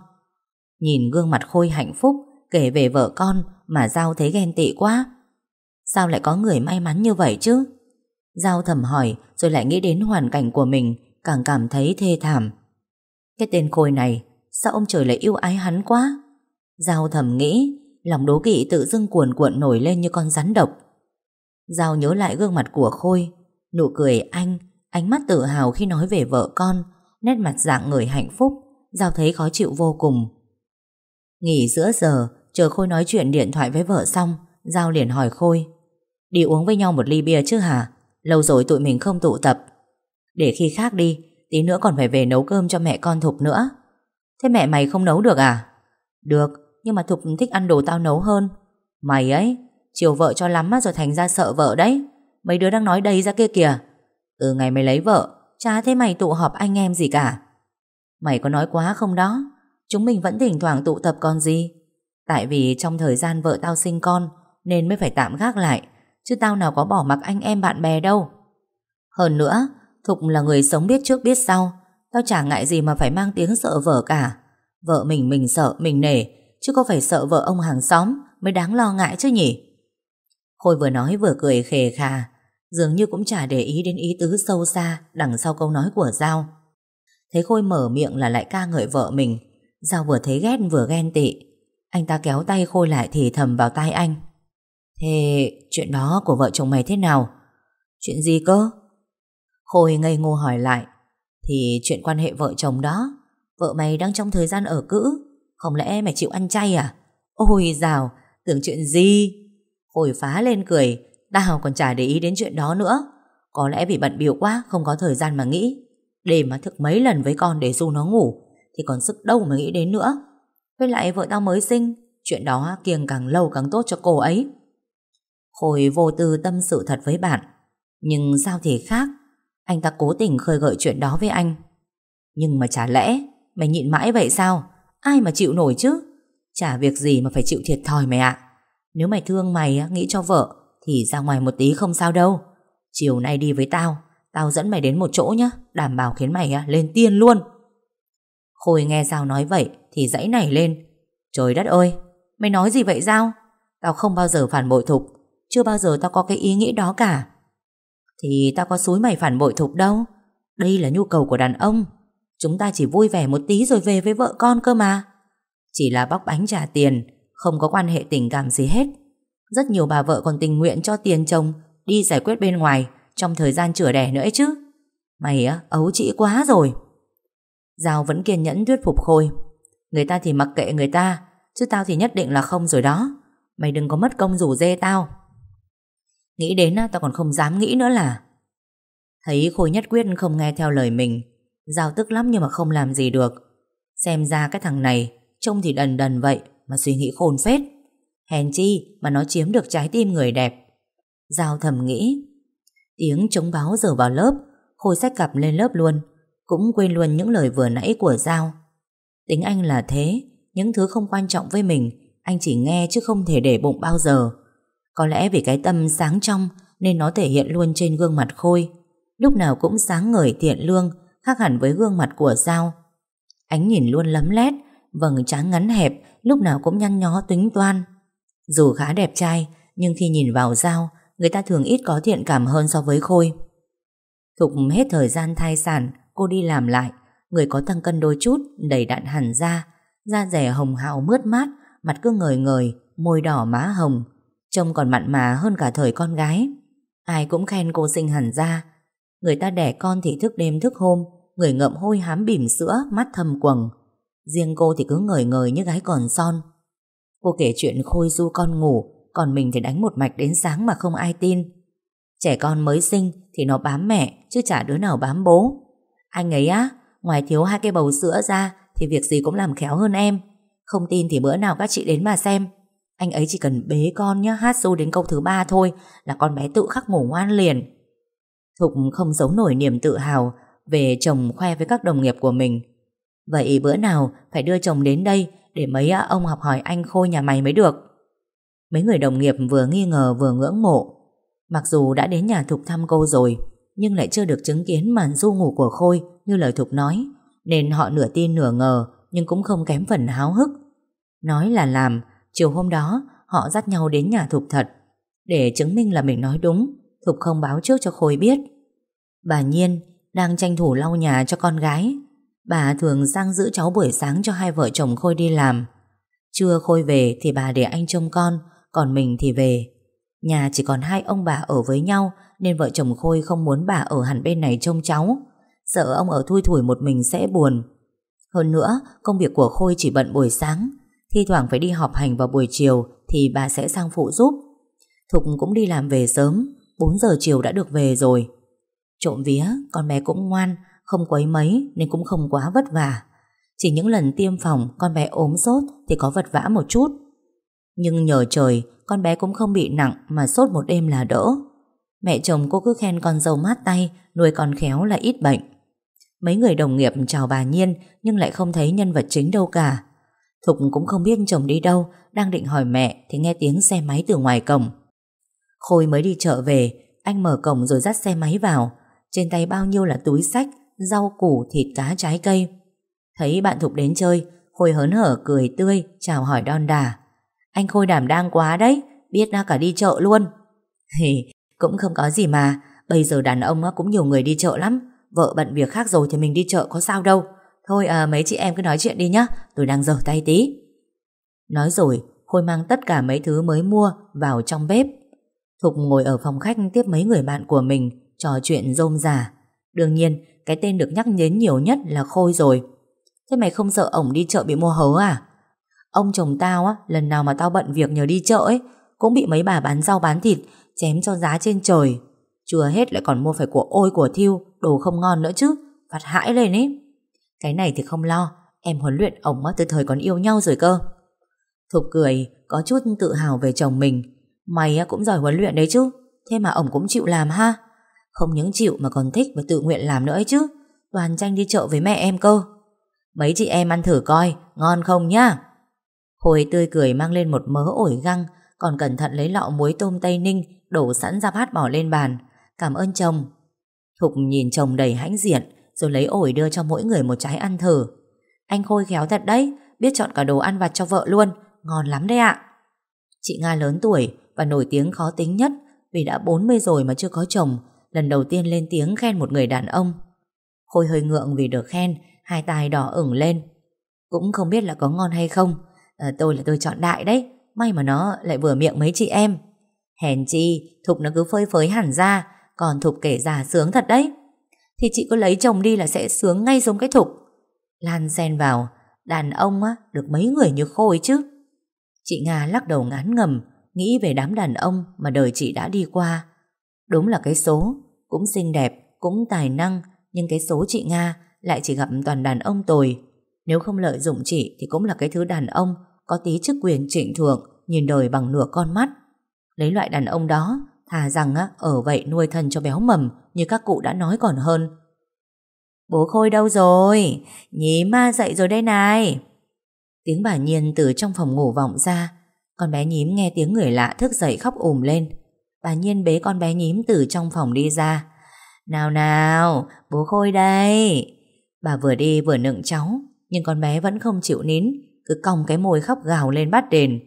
Nhìn gương mặt Khôi hạnh phúc, Kể về vợ con, Mà Giao thấy ghen tị quá. Sao lại có người may mắn như vậy chứ? Giao thầm hỏi, Rồi lại nghĩ đến hoàn cảnh của mình, Càng cảm thấy thê thảm. Cái tên Khôi này, Sao ông trời lại yêu ái hắn quá? Giao thầm nghĩ, Lòng đố kỵ tự dưng cuồn cuộn nổi lên như con rắn độc. Giao nhớ lại gương mặt của Khôi, Nụ cười anh, Ánh mắt tự hào khi nói về vợ con, Nét mặt dạng người hạnh phúc, Giao thấy khó chịu vô cùng. Nghỉ giữa giờ, Chờ Khôi nói chuyện điện thoại với vợ xong, Giao liền hỏi Khôi, Đi uống với nhau một ly bia chứ hả? Lâu rồi tụi mình không tụ tập. Để khi khác đi, Tí nữa còn phải về nấu cơm cho mẹ con Thục nữa. Thế mẹ mày không nấu được à? Được, Nhưng mà Thục thích ăn đồ tao nấu hơn. Mày ấy? Chiều vợ cho lắm rồi thành ra sợ vợ đấy. Mấy đứa đang nói đầy ra kia kìa. Từ ngày mày lấy vợ, Chả thấy mày tụ họp anh em gì cả. Mày có nói quá không đó? Chúng mình vẫn thỉnh thoảng tụ tập con gì? Tại vì trong thời gian vợ tao sinh con, Nên mới phải tạm gác lại, Chứ tao nào có bỏ mặc anh em bạn bè đâu. Hơn nữa, Thục là người sống biết trước biết sau, Tao chả ngại gì mà phải mang tiếng sợ vợ cả. Vợ mình mình sợ, mình nể, Chứ có phải sợ vợ ông hàng xóm Mới đáng lo ngại chứ nhỉ? Khôi vừa nói vừa cười khề khà Dường như cũng chả để ý đến ý tứ sâu xa Đằng sau câu nói của Giao Thấy Khôi mở miệng là lại ca ngợi vợ mình Giao vừa thấy ghét vừa ghen tị Anh ta kéo tay Khôi lại thì thầm vào tai anh Thế chuyện đó của vợ chồng mày thế nào? Chuyện gì cơ? Khôi ngây ngô hỏi lại Thì chuyện quan hệ vợ chồng đó Vợ mày đang trong thời gian ở cữ Không lẽ mày chịu ăn chay à? Ôi dào, tưởng chuyện gì? Khôi phá lên cười. Tao còn chả để ý đến chuyện đó nữa. Có lẽ vì bận biểu quá, Không có thời gian mà nghĩ. Đêm mà thức mấy lần với con để du nó ngủ, Thì còn sức đâu mà nghĩ đến nữa. Với lại vợ tao mới sinh, Chuyện đó kiêng càng lâu càng tốt cho cô ấy. Khôi vô tư tâm sự thật với bạn. Nhưng sao thì khác? Anh ta cố tình khơi gợi chuyện đó với anh. Nhưng mà chả lẽ, Mày nhịn mãi vậy sao? Ai mà chịu nổi chứ? Chả việc gì mà phải chịu thiệt thòi mày ạ. Nếu mày thương mày nghĩ cho vợ, thì ra ngoài một tí không sao đâu. Chiều nay đi với tao Tao dẫn mày đến một chỗ nhá, Đảm bảo khiến mày lên tiên luôn. Khôi nghe Giao nói vậy Thì dãy nảy lên. Trời đất ơi, Mày nói gì vậy Giao? Tao không bao giờ phản bội Thục, Chưa bao giờ tao có cái ý nghĩ đó cả. Thì tao có xúi mày phản bội Thục đâu, Đây là nhu cầu của đàn ông. Chúng ta chỉ vui vẻ một tí rồi về với vợ con cơ mà. Chỉ là bóc bánh trả tiền không có quan hệ tình cảm gì hết. Rất nhiều bà vợ còn tình nguyện cho tiền chồng Đi giải quyết bên ngoài Trong thời gian chữa đẻ nữa ấy chứ. Mày á, ấu trĩ quá rồi. Giao vẫn kiên nhẫn thuyết phục Khôi. Người ta thì mặc kệ người ta Chứ tao thì nhất định là không rồi đó. Mày đừng có mất công rủ dê tao. Nghĩ đến tao còn không dám nghĩ nữa là. Thấy Khôi nhất quyết không nghe theo lời mình Giao tức lắm nhưng mà không làm gì được. Xem ra cái thằng này Trông thì đần đần vậy mà suy nghĩ khôn phết Hèn chi mà nó chiếm được trái tim người đẹp Giao thầm nghĩ Tiếng chống báo giờ vào lớp Khôi sách cặp lên lớp luôn Cũng quên luôn những lời vừa nãy của Giao Tính anh là thế những thứ không quan trọng với mình, anh chỉ nghe chứ không thể để bụng bao giờ. Có lẽ vì cái tâm sáng trong nên nó thể hiện luôn trên gương mặt Khôi. Lúc nào cũng sáng ngời tiện lương, khác hẳn với gương mặt của Giao. Ánh nhìn luôn lấm lét, vầng trán ngắn hẹp, lúc nào cũng nhăn nhó tính toan. Dù khá đẹp trai, nhưng khi nhìn vào Giao, người ta thường ít có thiện cảm hơn so với Khôi. Thục hết thời gian thai sản, cô đi làm lại, người có tăng cân đôi chút, đầy đặn hẳn ra, da rẻ hồng hào mướt mát, mặt cứ ngời ngời, môi đỏ má hồng, trông còn mặn mà hơn cả thời con gái. Ai cũng khen cô xinh hẳn ra. Người ta đẻ con thì thức đêm thức hôm, người ngậm hôi hám bỉm sữa, mắt thâm quầng. Riêng cô thì cứ ngời ngời như gái còn son. Cô kể chuyện khôi du con ngủ, còn mình thì đánh một mạch đến sáng mà không ai tin. Trẻ con mới sinh thì nó bám mẹ, chứ chả đứa nào bám bố. Anh ấy á, ngoài thiếu hai cái bầu sữa ra thì việc gì cũng làm khéo hơn em. Không tin thì bữa nào các chị đến mà xem. Anh ấy chỉ cần bế con nhá, hát du đến câu thứ ba thôi là con bé tự khắc ngủ ngoan liền. Thục không giấu nổi niềm tự hào về chồng khoe với các đồng nghiệp của mình. Vậy bữa nào phải đưa chồng đến đây để mấy ông học hỏi anh Khôi nhà mày mới được. Mấy người đồng nghiệp vừa nghi ngờ vừa ngưỡng mộ. Mặc dù đã đến nhà Thục thăm cô rồi, nhưng lại chưa được chứng kiến màn du ngủ của Khôi như lời Thục nói, nên họ nửa tin nửa ngờ nhưng cũng không kém phần háo hức. Nói là làm, chiều hôm đó họ dắt nhau đến nhà Thục thật. Để chứng minh là mình nói đúng, Thục không báo trước cho Khôi biết. Bà Nhiên đang tranh thủ lau nhà cho con gái. Bà thường sang giữ cháu buổi sáng cho hai vợ chồng Khôi đi làm. Trưa Khôi về thì bà để anh trông con, còn mình thì về. Nhà chỉ còn hai ông bà ở với nhau nên vợ chồng Khôi không muốn bà ở hẳn bên này trông cháu. Sợ ông ở thui thủi một mình sẽ buồn. Hơn nữa, công việc của Khôi chỉ bận buổi sáng. Thi thoảng phải đi họp hành vào buổi chiều thì bà sẽ sang phụ giúp. Thục cũng đi làm về sớm, 4 giờ chiều đã được về rồi. Trộm vía, con bé cũng ngoan, không quấy mấy nên cũng không quá vất vả. Chỉ những lần tiêm phòng con bé ốm sốt thì có vật vã một chút. Nhưng nhờ trời, con bé cũng không bị nặng mà sốt một đêm là đỡ. Mẹ chồng cô cứ khen con dâu mát tay, nuôi con khéo là ít bệnh. Mấy người đồng nghiệp chào bà Nhiên nhưng lại không thấy nhân vật chính đâu cả. Thục cũng không biết chồng đi đâu, đang định hỏi mẹ thì nghe tiếng xe máy từ ngoài cổng. Khôi mới đi chợ về, anh mở cổng rồi dắt xe máy vào. Trên tay bao nhiêu là túi sách, rau củ, thịt cá, trái cây. Thấy bạn Thục đến chơi, Khôi hớn hở cười tươi, chào hỏi đon đà. Anh Khôi đảm đang quá đấy, biết đã cả đi chợ luôn. Thì cũng không có gì mà, bây giờ đàn ông cũng nhiều người đi chợ lắm. Vợ bận việc khác rồi thì mình đi chợ có sao đâu. Thôi à, mấy chị em cứ nói chuyện đi nhá, tôi đang dở tay tí. Nói rồi, Khôi mang tất cả mấy thứ mới mua vào trong bếp. Thục ngồi ở phòng khách tiếp mấy người bạn của mình, trò chuyện rôm rả. Đương nhiên, cái tên được nhắc đến nhiều nhất là Khôi rồi. Thế mày không sợ ổng đi chợ bị mua hớ à? Ông chồng tao á, lần nào mà tao bận việc nhờ đi chợ ấy, cũng bị mấy bà bán rau bán thịt, chém cho giá trên trời. Chưa hết lại còn mua phải của ôi của thiêu, đồ không ngon nữa chứ, phạt hãi lên ấy. Cái này thì không lo, em huấn luyện ổng từ thời còn yêu nhau rồi cơ. Thục cười, có chút tự hào về chồng mình. Mày cũng giỏi huấn luyện đấy chứ, thế mà ổng cũng chịu làm ha. Không những chịu mà còn thích và tự nguyện làm nữa ấy chứ. Toàn tranh đi chợ với mẹ em cơ. Mấy chị em ăn thử coi, ngon không nhá. Hồi tươi cười mang lên một mớ ổi găng, còn cẩn thận lấy lọ muối tôm Tây Ninh đổ sẵn ra bát bỏ lên bàn. Cảm ơn chồng. Thục nhìn chồng đầy hãnh diện, rồi lấy ổi đưa cho mỗi người một trái ăn thử. Anh Khôi khéo thật đấy, biết chọn cả đồ ăn vặt cho vợ luôn, ngon lắm đấy ạ. Chị Nga lớn tuổi và nổi tiếng khó tính nhất vì đã 40 rồi mà chưa có chồng, lần đầu tiên lên tiếng khen một người đàn ông. Khôi hơi ngượng vì được khen, hai tai đỏ ửng lên. Cũng không biết là có ngon hay không, à, tôi là tôi chọn đại đấy, may mà nó lại vừa miệng mấy chị em. Hèn chi, Thục nó cứ phơi phới hẳn ra, còn Thục kể giả sướng thật đấy. Thì chị cứ lấy chồng đi là sẽ sướng ngay giống cái Thục. Lan xen vào, đàn ông á, được mấy người như Khôi chứ. Chị Nga lắc đầu ngán ngầm, nghĩ về đám đàn ông mà đời chị đã đi qua. Đúng là cái số, cũng xinh đẹp, cũng tài năng, nhưng cái số chị Nga lại chỉ gặp toàn đàn ông tồi. Nếu không lợi dụng chị thì cũng là cái thứ đàn ông có tí chức quyền trịnh thượng, nhìn đời bằng nửa con mắt. Lấy loại đàn ông đó, thà rằng á, ở vậy nuôi thân cho béo mầm như các cụ đã nói còn hơn. Bố Khôi đâu rồi? Nhí ma dậy rồi đây này. Tiếng bà Nhiên từ trong phòng ngủ vọng ra Con bé nhím nghe tiếng người lạ thức dậy khóc ùm lên Bà Nhiên bế con bé nhím từ trong phòng đi ra. Nào nào, Bố Khôi đây. Bà vừa đi vừa nựng cháu, Nhưng con bé vẫn không chịu nín, Cứ cong cái môi khóc gào lên bắt đền.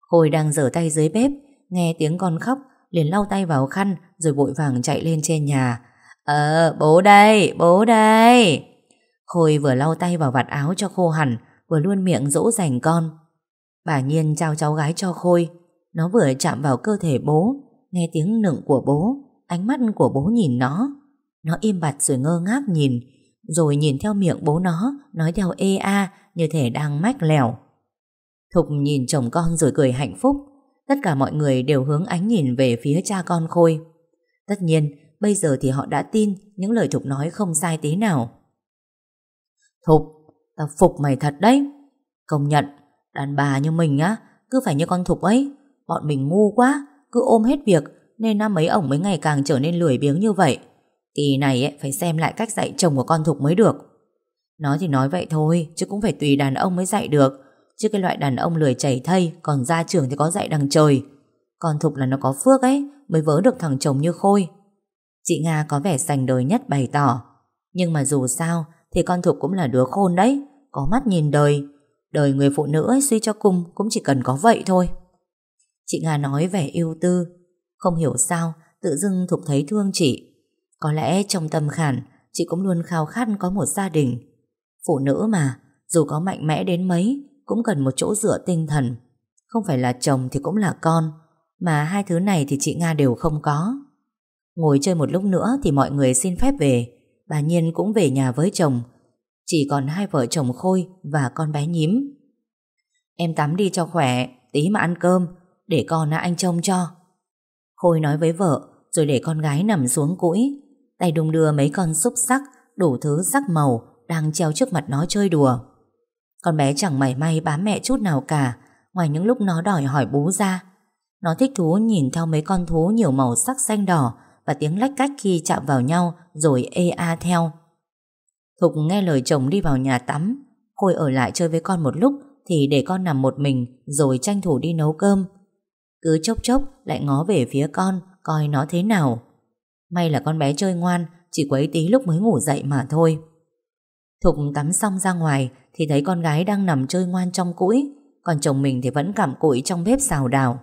Khôi đang giở tay dưới bếp, Nghe tiếng con khóc, liền lau tay vào khăn Rồi vội vàng chạy lên trên nhà. Ờ bố đây Bố đây. Khôi vừa lau tay vào vạt áo cho khô hẳn, Vừa luôn miệng dỗ dành con. Bà Nhiên trao cháu gái cho Khôi. Nó vừa chạm vào cơ thể bố Nghe tiếng nựng của bố, Ánh mắt của bố nhìn nó. Nó im bặt rồi ngơ ngác nhìn, Rồi nhìn theo miệng bố nó, Nói theo ê a, như thể đang mách lèo. Thục nhìn chồng con rồi cười hạnh phúc. Tất cả mọi người đều hướng ánh nhìn về phía cha con Khôi. Tất nhiên, Bây giờ thì họ đã tin Những lời Thục nói không sai tí nào. Thục, Tao phục mày thật đấy. Công nhận, Đàn bà như mình á, Cứ phải như con Thục ấy. Bọn mình ngu quá cứ ôm hết việc Nên năm mấy ổng mới ngày càng trở nên lười biếng như vậy. Kỳ này ấy, phải xem lại cách dạy chồng của con Thục mới được. Nói thì nói vậy thôi Chứ cũng phải tùy đàn ông mới dạy được. Chứ cái loại đàn ông lười chảy thây Còn ra trường thì có dạy đằng trời. Con Thục là nó có phước ấy Mới vớ được thằng chồng như Khôi. Chị Nga có vẻ sành đời nhất bày tỏ. Nhưng mà dù sao Thì con Thục cũng là đứa khôn đấy Có mắt nhìn đời. Đời người phụ nữ ấy suy cho cùng Cũng chỉ cần có vậy thôi. Chị Nga nói vẻ yêu tư. Không hiểu sao, tự dưng Thục thấy thương chị. Có lẽ trong tâm khảm Chị cũng luôn khao khát có một gia đình. Phụ nữ mà, Dù có mạnh mẽ đến mấy, Cũng cần một chỗ dựa tinh thần. Không phải là chồng thì cũng là con, Mà hai thứ này thì chị Nga đều không có. Ngồi chơi một lúc nữa Thì mọi người xin phép về. Bà Nhiên cũng về nhà với chồng. Chỉ còn hai vợ chồng Khôi Và con bé nhím. Em tắm đi cho khỏe, Tí mà ăn cơm. Để con anh trông cho. Khôi nói với vợ, Rồi để con gái nằm xuống cũi. Tay đung đưa mấy con xúc sắc, Đủ thứ sắc màu, Đang treo trước mặt nó chơi đùa. Con bé chẳng mảy may bám mẹ chút nào cả, Ngoài những lúc nó đòi hỏi bú ra. Nó thích thú nhìn theo mấy con thú Nhiều màu sắc xanh đỏ Và tiếng lách cách khi chạm vào nhau Rồi ê a theo. Thục nghe lời chồng đi vào nhà tắm. Khôi ở lại chơi với con một lúc Thì để con nằm một mình, Rồi tranh thủ đi nấu cơm. Cứ chốc chốc lại ngó về phía con, Coi nó thế nào. May là con bé chơi ngoan, Chỉ quấy tí lúc mới ngủ dậy mà thôi. Thục tắm xong ra ngoài Thì thấy con gái đang nằm chơi ngoan trong cũi, Còn chồng mình thì vẫn cặm cụi trong bếp xào đào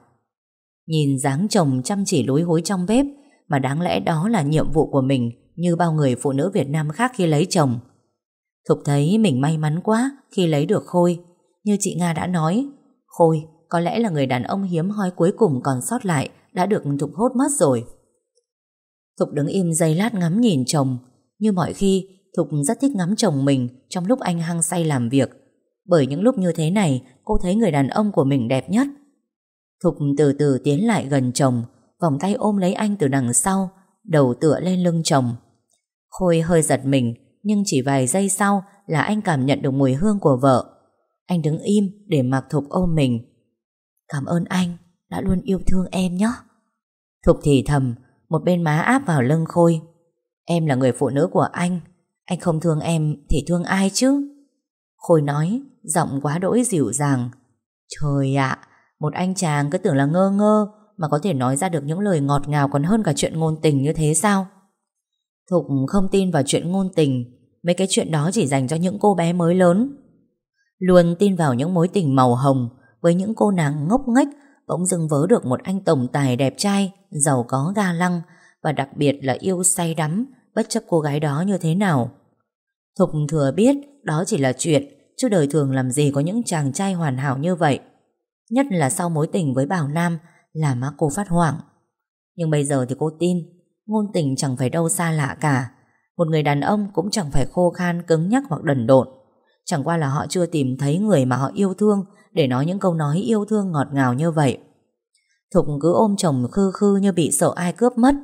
Nhìn dáng chồng chăm chỉ lối hối trong bếp, Mà đáng lẽ đó là nhiệm vụ của mình Như bao người phụ nữ Việt Nam khác khi lấy chồng. Thục thấy mình may mắn quá Khi lấy được Khôi. Như chị Nga đã nói, Khôi có lẽ là người đàn ông hiếm hoi cuối cùng còn sót lại Đã được Thục hốt mất rồi. Thục đứng im giây lát ngắm nhìn chồng. Như mọi khi, Thục rất thích ngắm chồng mình Trong lúc anh hăng say làm việc. Bởi những lúc như thế này, Cô thấy người đàn ông của mình đẹp nhất. Thục từ từ tiến lại gần chồng, Vòng tay ôm lấy anh từ đằng sau, Đầu tựa lên lưng chồng. Khôi hơi giật mình, Nhưng chỉ vài giây sau Là anh cảm nhận được mùi hương của vợ. Anh đứng im để mặc Thục ôm mình. Cảm ơn anh, Đã luôn yêu thương em nhé. Thục thì thầm, Một bên má áp vào lưng Khôi. Em là người phụ nữ của anh Anh không thương em thì thương ai chứ? Khôi nói, Giọng quá đỗi dịu dàng. Trời ạ, Một anh chàng cứ tưởng là ngơ ngơ Mà có thể nói ra được những lời ngọt ngào Còn hơn cả chuyện ngôn tình như thế sao? Thục không tin vào chuyện ngôn tình, Mấy cái chuyện đó chỉ dành cho những cô bé mới lớn. Luôn tin vào những mối tình màu hồng với những cô nàng ngốc nghếch, Bỗng dưng vớ được một anh tổng tài đẹp trai, Giàu có ga lăng, Và đặc biệt là yêu say đắm, Bất chấp cô gái đó như thế nào. Thục thừa biết đó chỉ là chuyện, Chứ đời thường làm gì có những chàng trai hoàn hảo như vậy. Nhất là sau mối tình với Bảo Nam Làm má cô phát hoảng. Nhưng bây giờ thì cô tin, Ngôn tình chẳng phải đâu xa lạ cả. Một người đàn ông cũng chẳng phải khô khan, Cứng nhắc hoặc đần độn. Chẳng qua là họ chưa tìm thấy người mà họ yêu thương để nói những câu nói yêu thương ngọt ngào như vậy. Thục cứ ôm chồng khư khư như bị sợ ai cướp mất,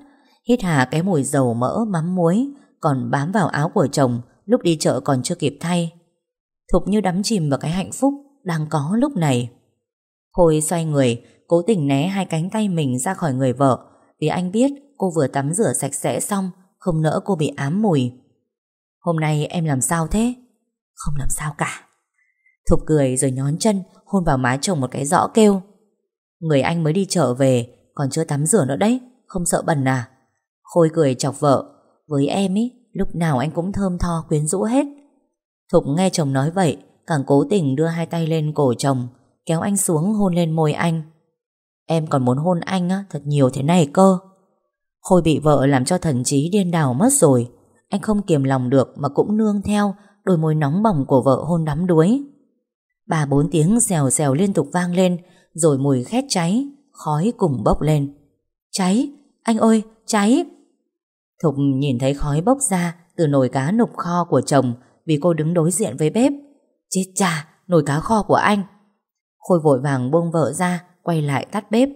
Hít hà cái mùi dầu mỡ mắm muối Còn bám vào áo của chồng Lúc đi chợ còn chưa kịp thay. Thục như đắm chìm vào cái hạnh phúc Đang có lúc này. Khôi xoay người, Cố tình né hai cánh tay mình ra khỏi người vợ Vì anh biết cô vừa tắm rửa sạch sẽ xong, Không nỡ cô bị ám mùi. Hôm nay em làm sao thế? Không làm sao cả. Thục cười rồi nhón chân, Hôn vào má chồng một cái rõ kêu. Người anh mới đi chợ về, Còn chưa tắm rửa nữa đấy, Không sợ bẩn à? Khôi cười chọc vợ, Với em ý, lúc nào anh cũng thơm tho, quyến rũ hết. Thục nghe chồng nói vậy, Càng cố tình đưa hai tay lên cổ chồng, Kéo anh xuống hôn lên môi anh. Em còn muốn hôn anh á, Thật nhiều thế này cơ. Khôi bị vợ làm cho thần trí điên đảo mất rồi. Anh không kiềm lòng được Mà cũng nương theo Đôi môi nóng bỏng của vợ hôn đắm đuối. Ba bốn tiếng xèo xèo liên tục vang lên Rồi mùi khét cháy Khói cùng bốc lên. Cháy, anh ơi, cháy! Thục nhìn thấy khói bốc ra Từ nồi cá nục kho của chồng Vì cô đứng đối diện với bếp. Chết cha, nồi cá kho của anh! Khôi vội vàng buông vợ ra Quay lại tắt bếp.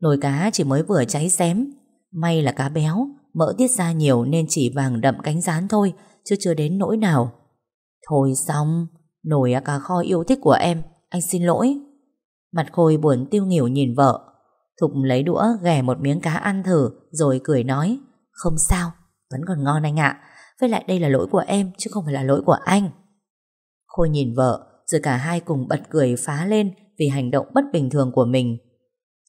Nồi cá chỉ mới vừa cháy xém. May là cá béo Mỡ tiết ra nhiều nên chỉ vàng đậm cánh rán thôi Chứ chưa đến nỗi nào. Thôi xong Nồi à cá kho yêu thích của em Anh xin lỗi. Mặt Khôi buồn tiêu nghỉu nhìn vợ. Thục lấy đũa ghè một miếng cá ăn thử Rồi cười nói Không sao, vẫn còn ngon anh ạ. Với lại đây là lỗi của em chứ không phải là lỗi của anh. Khôi nhìn vợ Rồi cả hai cùng bật cười phá lên Vì hành động bất bình thường của mình.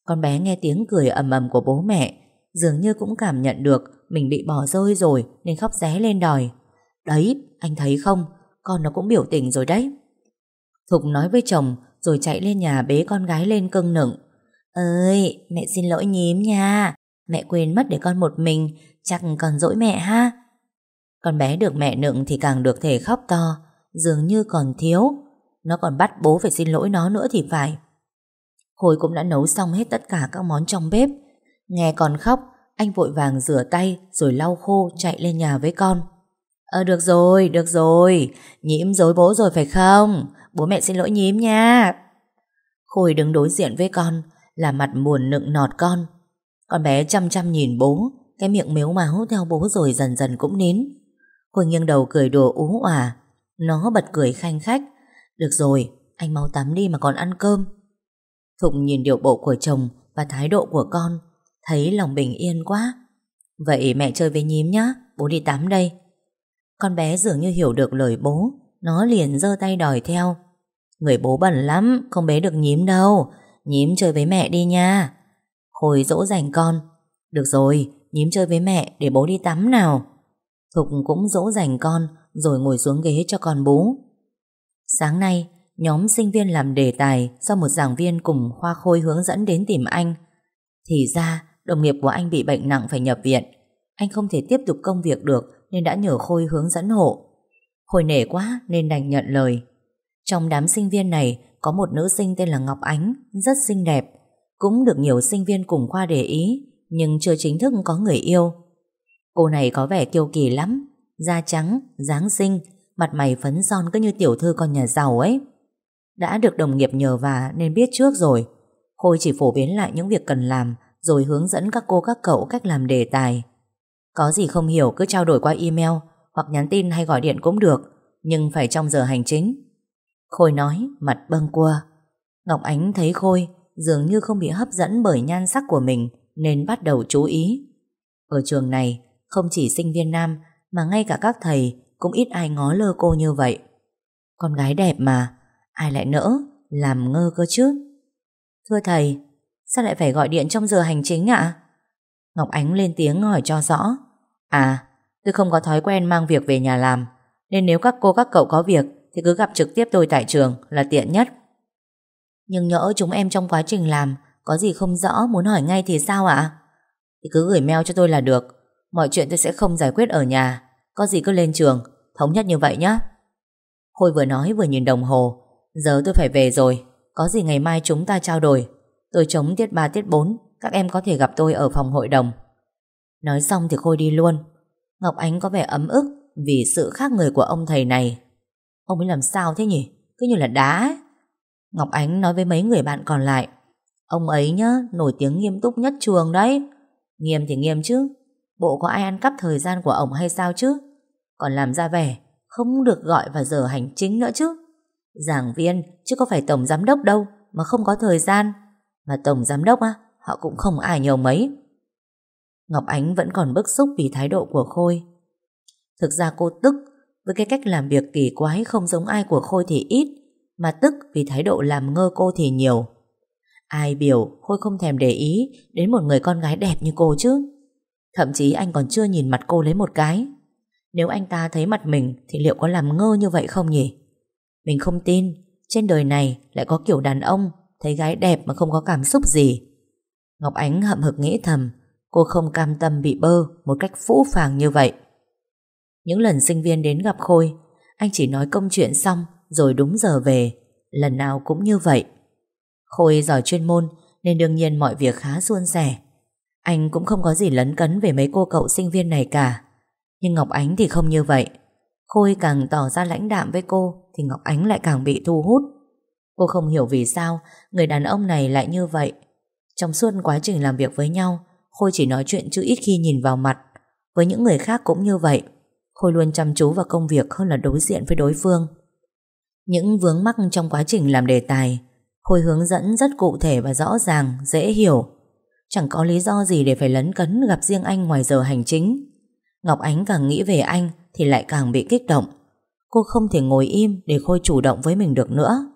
Con bé nghe tiếng cười ầm ầm của bố mẹ Dường như cũng cảm nhận được Mình bị bỏ rơi rồi Nên khóc ré lên đòi Đấy, anh thấy không? Con nó cũng biểu tình rồi đấy. Thục nói với chồng Rồi chạy lên nhà bế con gái lên cưng nựng. Ơi, mẹ xin lỗi nhím nha. Mẹ quên mất để con một mình Chắc còn dỗi mẹ ha. Con bé được mẹ nựng thì càng được thể khóc to Dường như còn thiếu. Nó còn bắt bố phải xin lỗi nó nữa thì phải. Khôi cũng đã nấu xong hết tất cả các món trong bếp. Nghe con khóc Anh vội vàng rửa tay Rồi lau khô chạy lên nhà với con. Ờ được rồi, được rồi. Nhím dối bố rồi phải không? Bố mẹ xin lỗi nhím nha. Khôi đứng đối diện với con Là mặt buồn nựng nọt con. Con bé chăm chăm nhìn bố Cái miệng mếu máu theo bố rồi dần dần cũng nín. Khôi nghiêng đầu cười đùa ú òa. Nó bật cười khanh khách. Được rồi, anh mau tắm đi mà còn ăn cơm. Thụng nhìn điệu bộ của chồng Và thái độ của con Thấy lòng bình yên quá. Vậy mẹ chơi với nhím nhá Bố đi tắm đây. Con bé dường như hiểu được lời bố. Nó liền giơ tay đòi theo. Người bố bẩn lắm Không bế được nhím đâu. Nhím chơi với mẹ đi nha. Khôi dỗ dành con. Được rồi, nhím chơi với mẹ để bố đi tắm nào. Thục cũng dỗ dành con Rồi ngồi xuống ghế cho con bú. Sáng nay Nhóm sinh viên làm đề tài Do một giảng viên cùng khoa Khôi hướng dẫn đến tìm anh. Thì ra Đồng nghiệp của anh bị bệnh nặng phải nhập viện. Anh không thể tiếp tục công việc được nên đã nhờ Khôi hướng dẫn hộ. Khôi nể quá nên đành nhận lời. Trong đám sinh viên này Có một nữ sinh tên là Ngọc Ánh Rất xinh đẹp Cũng được nhiều sinh viên cùng khoa để ý Nhưng chưa chính thức có người yêu. Cô này có vẻ kiêu kỳ lắm Da trắng, dáng xinh Mặt mày phấn son cứ như tiểu thư con nhà giàu ấy. Đã được đồng nghiệp nhờ và Nên biết trước rồi. Khôi chỉ phổ biến lại những việc cần làm rồi hướng dẫn các cô các cậu cách làm đề tài. Có gì không hiểu cứ trao đổi qua email hoặc nhắn tin hay gọi điện cũng được, nhưng phải trong giờ hành chính. Khôi nói, mặt bâng qua. Ngọc Ánh thấy Khôi dường như không bị hấp dẫn bởi nhan sắc của mình nên bắt đầu chú ý. Ở trường này, không chỉ sinh viên nam mà ngay cả các thầy cũng ít ai ngó lơ cô như vậy. Con gái đẹp mà, ai lại nỡ làm ngơ cơ chứ? Thưa thầy, Sao lại phải gọi điện trong giờ hành chính ạ? Ngọc Ánh lên tiếng hỏi cho rõ. À, tôi không có thói quen mang việc về nhà làm, nên nếu các cô các cậu có việc thì cứ gặp trực tiếp tôi tại trường là tiện nhất. Nhưng nhỡ chúng em trong quá trình làm có gì không rõ muốn hỏi ngay thì sao ạ? Thì cứ gửi mail cho tôi là được. Mọi chuyện tôi sẽ không giải quyết ở nhà. Có gì cứ lên trường, thống nhất như vậy nhé. Khôi vừa nói vừa nhìn đồng hồ. Giờ tôi phải về rồi. Có gì ngày mai chúng ta trao đổi. Tôi chống tiết 3 tiết 4 các em có thể gặp tôi ở phòng hội đồng. Nói xong thì Khôi đi luôn. Ngọc Ánh có vẻ ấm ức Vì sự khác người của ông thầy này. Ông ấy làm sao thế nhỉ? Cứ như là đá ấy. Ngọc Ánh nói với mấy người bạn còn lại. Ông ấy nhá, nổi tiếng nghiêm túc nhất trường đấy. Nghiêm thì nghiêm chứ. Bộ có ai ăn cắp thời gian của ông hay sao chứ? Còn làm ra vẻ, Không được gọi vào giờ hành chính nữa chứ. Giảng viên chứ có phải tổng giám đốc đâu Mà không có thời gian. Mà tổng giám đốc á Họ cũng không ai nhiều mấy. Ngọc Ánh vẫn còn bức xúc vì thái độ của Khôi. Thực ra cô tức Với cái cách làm việc kỳ quái không giống ai của Khôi thì ít, Mà tức vì thái độ làm ngơ cô thì nhiều. Ai biểu Khôi không thèm để ý Đến một người con gái đẹp như cô chứ? Thậm chí anh còn chưa nhìn mặt cô lấy một cái. Nếu anh ta thấy mặt mình Thì liệu có làm ngơ như vậy không nhỉ? Mình không tin, Trên đời này lại có kiểu đàn ông Thấy gái đẹp mà không có cảm xúc gì. Ngọc Ánh hậm hực nghĩ thầm, Cô không cam tâm bị bơ Một cách phũ phàng như vậy. Những lần sinh viên đến gặp Khôi, Anh chỉ nói công chuyện xong Rồi đúng giờ về, Lần nào cũng như vậy. Khôi giỏi chuyên môn Nên đương nhiên mọi việc khá suôn sẻ. Anh cũng không có gì lấn cấn Về mấy cô cậu sinh viên này cả. Nhưng Ngọc Ánh thì không như vậy. Khôi càng tỏ ra lãnh đạm với cô Thì Ngọc Ánh lại càng bị thu hút. Cô không hiểu vì sao Người đàn ông này lại như vậy trong suốt quá trình làm việc với nhau Khôi chỉ nói chuyện chứ ít khi nhìn vào mặt. Với những người khác cũng như vậy Khôi luôn chăm chú vào công việc hơn là đối diện với đối phương. Những vướng mắc trong quá trình làm đề tài Khôi hướng dẫn rất cụ thể và rõ ràng, dễ hiểu. Chẳng có lý do gì để phải lấn cấn gặp riêng anh ngoài giờ hành chính. Ngọc Ánh càng nghĩ về anh thì lại càng bị kích động. Cô không thể ngồi im để Khôi chủ động với mình được nữa.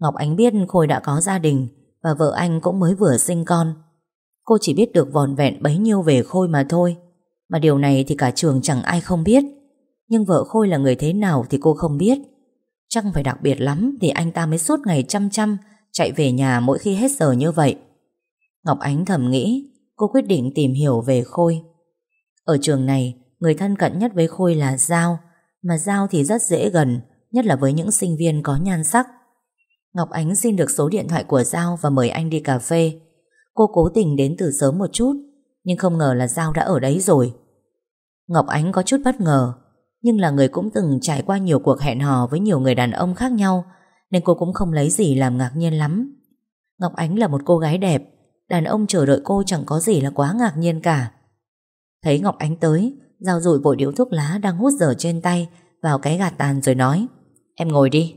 Ngọc Ánh biết Khôi đã có gia đình và vợ anh cũng mới vừa sinh con. Cô chỉ biết được vòn vẹn bấy nhiêu về Khôi mà thôi. Mà điều này thì cả trường chẳng ai không biết. Nhưng vợ Khôi là người thế nào thì cô không biết. Chắc phải đặc biệt lắm Thì anh ta mới suốt ngày chăm chăm Chạy về nhà mỗi khi hết giờ như vậy. Ngọc Ánh thầm nghĩ, Cô quyết định tìm hiểu về Khôi. Ở trường này, Người thân cận nhất với Khôi là Giao. Mà Giao thì rất dễ gần, Nhất là với những sinh viên có nhan sắc. Ngọc Ánh xin được số điện thoại của Giao Và mời anh đi cà phê. Cô cố tình đến từ sớm một chút, Nhưng không ngờ là Giao đã ở đấy rồi. Ngọc Ánh có chút bất ngờ, Nhưng là người cũng từng trải qua nhiều cuộc hẹn hò Với nhiều người đàn ông khác nhau, Nên cô cũng không lấy gì làm ngạc nhiên lắm. Ngọc Ánh là một cô gái đẹp, Đàn ông chờ đợi cô chẳng có gì là quá ngạc nhiên cả. Thấy Ngọc Ánh tới, Giao rụi vội điếu thuốc lá đang hút dở trên tay Vào cái gạt tàn rồi nói, Em ngồi đi.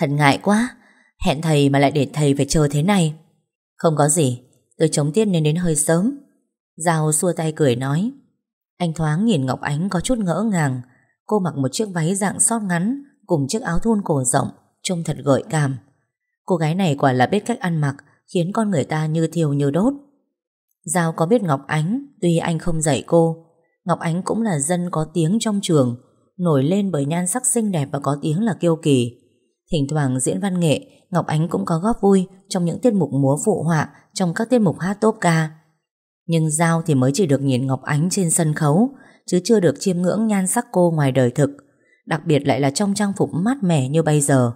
Thật ngại quá Hẹn thầy mà lại để thầy phải chờ thế này không có gì, tôi chống tiết nên đến hơi sớm. Giao xua tay cười nói. Anh thoáng nhìn Ngọc Ánh có chút ngỡ ngàng. Cô mặc một chiếc váy dạng sót ngắn cùng chiếc áo thun cổ rộng, trông thật gợi cảm. Cô gái này quả là biết cách ăn mặc, khiến con người ta như thiêu như đốt. Giao có biết Ngọc Ánh, tuy anh không dạy cô. Ngọc Ánh cũng là dân có tiếng trong trường, nổi lên bởi nhan sắc xinh đẹp và có tiếng là kiêu kỳ. Thỉnh thoảng diễn văn nghệ, Ngọc Ánh cũng có góp vui trong những tiết mục múa phụ họa, trong các tiết mục hát tốp ca. Nhưng Giao thì mới chỉ được nhìn Ngọc Ánh trên sân khấu, chứ chưa được chiêm ngưỡng nhan sắc cô ngoài đời thực, đặc biệt lại là trong trang phục mát mẻ như bây giờ.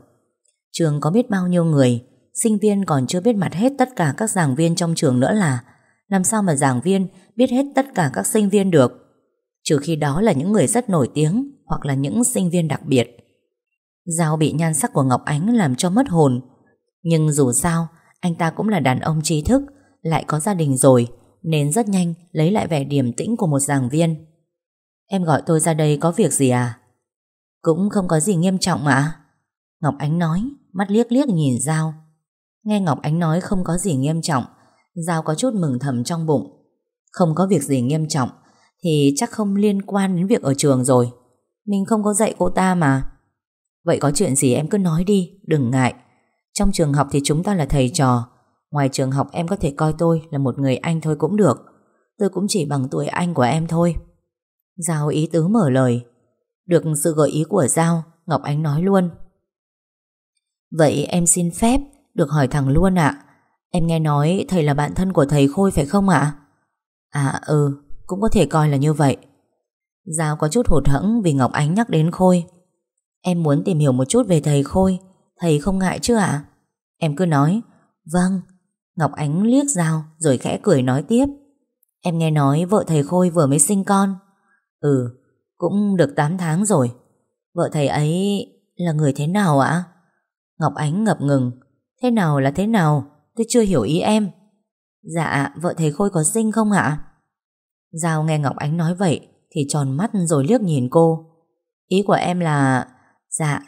Trường có biết bao nhiêu người, sinh viên còn chưa biết mặt hết tất cả các giảng viên trong trường nữa là làm sao mà giảng viên biết hết tất cả các sinh viên được. Trừ khi đó là những người rất nổi tiếng hoặc là những sinh viên đặc biệt. Giao bị nhan sắc của Ngọc Ánh làm cho mất hồn. Nhưng dù sao, anh ta cũng là đàn ông trí thức, lại có gia đình rồi, nên rất nhanh lấy lại vẻ điềm tĩnh của một giảng viên. Em gọi tôi ra đây có việc gì à? Cũng không có gì nghiêm trọng mà. Ngọc Ánh nói, mắt liếc liếc nhìn Giao. Nghe Ngọc Ánh nói không có gì nghiêm trọng, Giao có chút mừng thầm trong bụng. Không có việc gì nghiêm trọng, thì chắc không liên quan đến việc ở trường rồi. Mình không có dạy cô ta mà. Vậy có chuyện gì em cứ nói đi, đừng ngại. Trong trường học thì chúng ta là thầy trò. Ngoài trường học em có thể coi tôi là một người anh thôi cũng được. Tôi cũng chỉ bằng tuổi anh của em thôi. Giao ý tứ mở lời. Được sự gợi ý của Giao, Ngọc Ánh nói luôn. Vậy em xin phép được hỏi thẳng luôn ạ. Em nghe nói thầy là bạn thân của thầy Khôi phải không ạ? À ừ, cũng có thể coi là như vậy. Giao có chút hụt hẫng vì Ngọc Ánh nhắc đến Khôi. Em muốn tìm hiểu một chút về thầy Khôi. Thầy không ngại chứ ạ? Em cứ nói Vâng. Ngọc Ánh liếc dao, rồi khẽ cười nói tiếp. Em nghe nói vợ thầy Khôi vừa mới sinh con. Ừ Cũng được 8 tháng rồi. Vợ thầy ấy là người thế nào ạ? Ngọc Ánh ngập ngừng. Thế nào là thế nào? Tôi chưa hiểu ý em. Dạ vợ thầy Khôi có sinh không ạ? Giao nghe Ngọc Ánh nói vậy Thì tròn mắt rồi liếc nhìn cô. Ý của em là Dạ,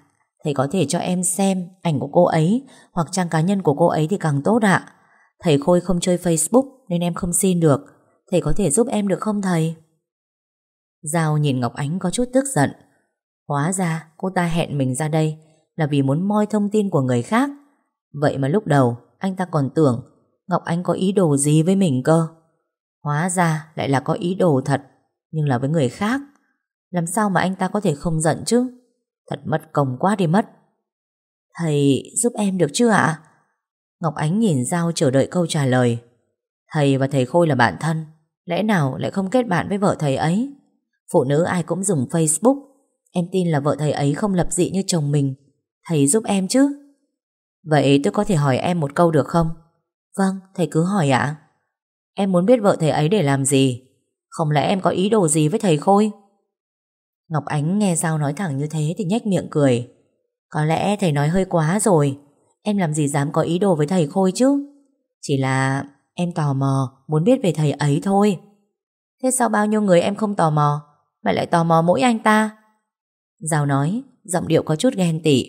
thầy có thể cho em xem ảnh của cô ấy hoặc trang cá nhân của cô ấy thì càng tốt ạ. Thầy Khôi không chơi Facebook nên em không xin được. Thầy có thể giúp em được không thầy? Giao nhìn Ngọc Ánh có chút tức giận. Hóa ra cô ta hẹn mình ra đây là vì muốn moi thông tin của người khác. Vậy mà lúc đầu anh ta còn tưởng Ngọc Ánh có ý đồ gì với mình cơ. Hóa ra lại là có ý đồ thật, nhưng là với người khác. Làm sao mà anh ta có thể không giận chứ? Thật mất công quá đi mất. Thầy giúp em được chưa ạ? Ngọc Ánh nhìn Giao chờ đợi câu trả lời. Thầy và thầy Khôi là bạn thân, lẽ nào lại không kết bạn với vợ thầy ấy? Phụ nữ ai cũng dùng Facebook, em tin là vợ thầy ấy không lập dị như chồng mình. Thầy giúp em chứ? Vậy tôi có thể hỏi em một câu được không? Vâng, thầy cứ hỏi ạ. Em muốn biết vợ thầy ấy để làm gì? Không lẽ em có ý đồ gì với thầy Khôi? Ngọc Ánh nghe Giao nói thẳng như thế thì nhếch miệng cười. Có lẽ thầy nói hơi quá rồi. Em làm gì dám có ý đồ với thầy Khôi chứ? Chỉ là em tò mò, muốn biết về thầy ấy thôi. Thế sao bao nhiêu người em không tò mò, mà lại tò mò mỗi anh ta? Giao nói, giọng điệu có chút ghen tị.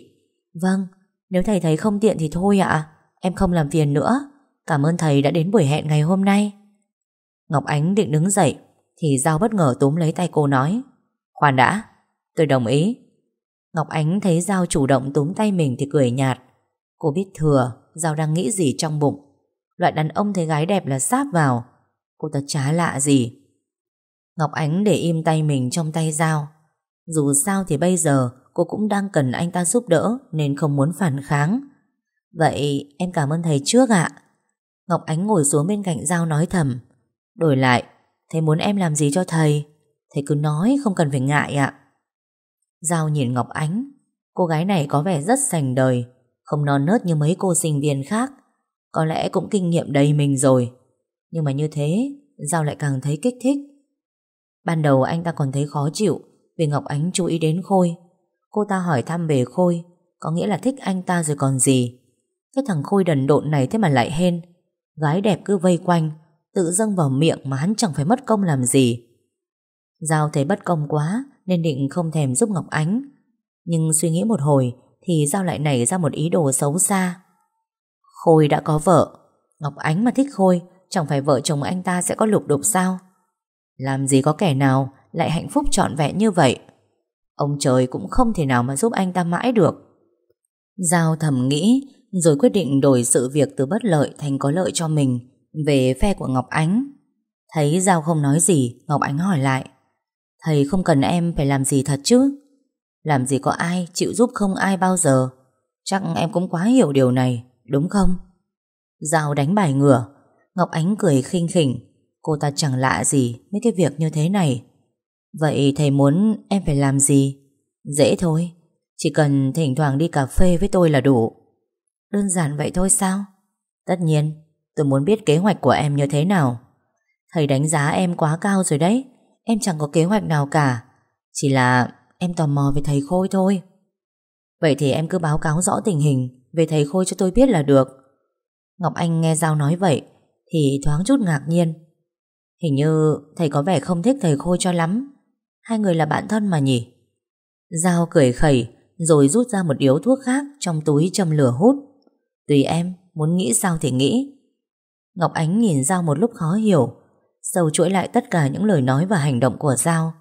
Vâng, nếu thầy thấy không tiện thì thôi ạ, em không làm phiền nữa. Cảm ơn thầy đã đến buổi hẹn ngày hôm nay. Ngọc Ánh định đứng dậy, thì Giao bất ngờ túm lấy tay cô nói. Khoan đã, tôi đồng ý. Ngọc Ánh thấy Giao chủ động túm tay mình thì cười nhạt. Cô biết thừa Giao đang nghĩ gì trong bụng. Loại đàn ông thấy gái đẹp là sáp vào. Cô ta chả lạ gì. Ngọc Ánh để im tay mình trong tay Giao. Dù sao thì bây giờ cô cũng đang cần anh ta giúp đỡ nên không muốn phản kháng. Vậy em cảm ơn thầy trước ạ. Ngọc Ánh ngồi xuống bên cạnh Giao nói thầm. Đổi lại, thầy muốn em làm gì cho thầy? Thầy cứ nói không cần phải ngại ạ. Giao nhìn Ngọc Ánh. Cô gái này có vẻ rất sành đời, không non nớt như mấy cô sinh viên khác. Có lẽ cũng kinh nghiệm đầy mình rồi. Nhưng mà như thế, Giao lại càng thấy kích thích. Ban đầu anh ta còn thấy khó chịu vì Ngọc Ánh chú ý đến Khôi. Cô ta hỏi thăm về Khôi, có nghĩa là thích anh ta rồi còn gì. Cái thằng Khôi đần độn này thế mà lại hên. Gái đẹp cứ vây quanh, tự dâng vào miệng mà hắn chẳng phải mất công làm gì. Giao thấy bất công quá nên định không thèm giúp Ngọc Ánh. Nhưng suy nghĩ một hồi thì Giao lại nảy ra một ý đồ xấu xa. Khôi đã có vợ, Ngọc Ánh mà thích Khôi chẳng phải vợ chồng anh ta sẽ có lục đục sao? Làm gì có kẻ nào lại hạnh phúc trọn vẹn như vậy? Ông trời cũng không thể nào mà giúp anh ta mãi được. Giao thầm nghĩ rồi quyết định đổi sự việc từ bất lợi thành có lợi cho mình về phe của Ngọc Ánh. Thấy Giao không nói gì, Ngọc Ánh hỏi lại. Thầy không cần em phải làm gì thật chứ? Làm gì có ai chịu giúp không ai bao giờ. Chắc em cũng quá hiểu điều này, đúng không? Giao đánh bài ngửa, Ngọc Ánh cười khinh khỉnh. Cô ta chẳng lạ gì mấy cái việc như thế này. Vậy thầy muốn em phải làm gì? Dễ thôi, chỉ cần thỉnh thoảng đi cà phê với tôi là đủ. Đơn giản vậy thôi sao? Tất nhiên, tôi muốn biết kế hoạch của em như thế nào. Thầy đánh giá em quá cao rồi đấy. Em chẳng có kế hoạch nào cả. Chỉ là em tò mò về thầy Khôi thôi. Vậy thì em cứ báo cáo rõ tình hình về thầy Khôi cho tôi biết là được. Ngọc Anh nghe Giao nói vậy thì thoáng chút ngạc nhiên. Hình như thầy có vẻ không thích thầy Khôi cho lắm. Hai người là bạn thân mà nhỉ? Giao cười khẩy rồi rút ra một điếu thuốc khác trong túi châm lửa hút. Tùy em, muốn nghĩ sao thì nghĩ. Ngọc Ánh nhìn Giao một lúc khó hiểu, sâu chuỗi lại tất cả những lời nói và hành động của Giao.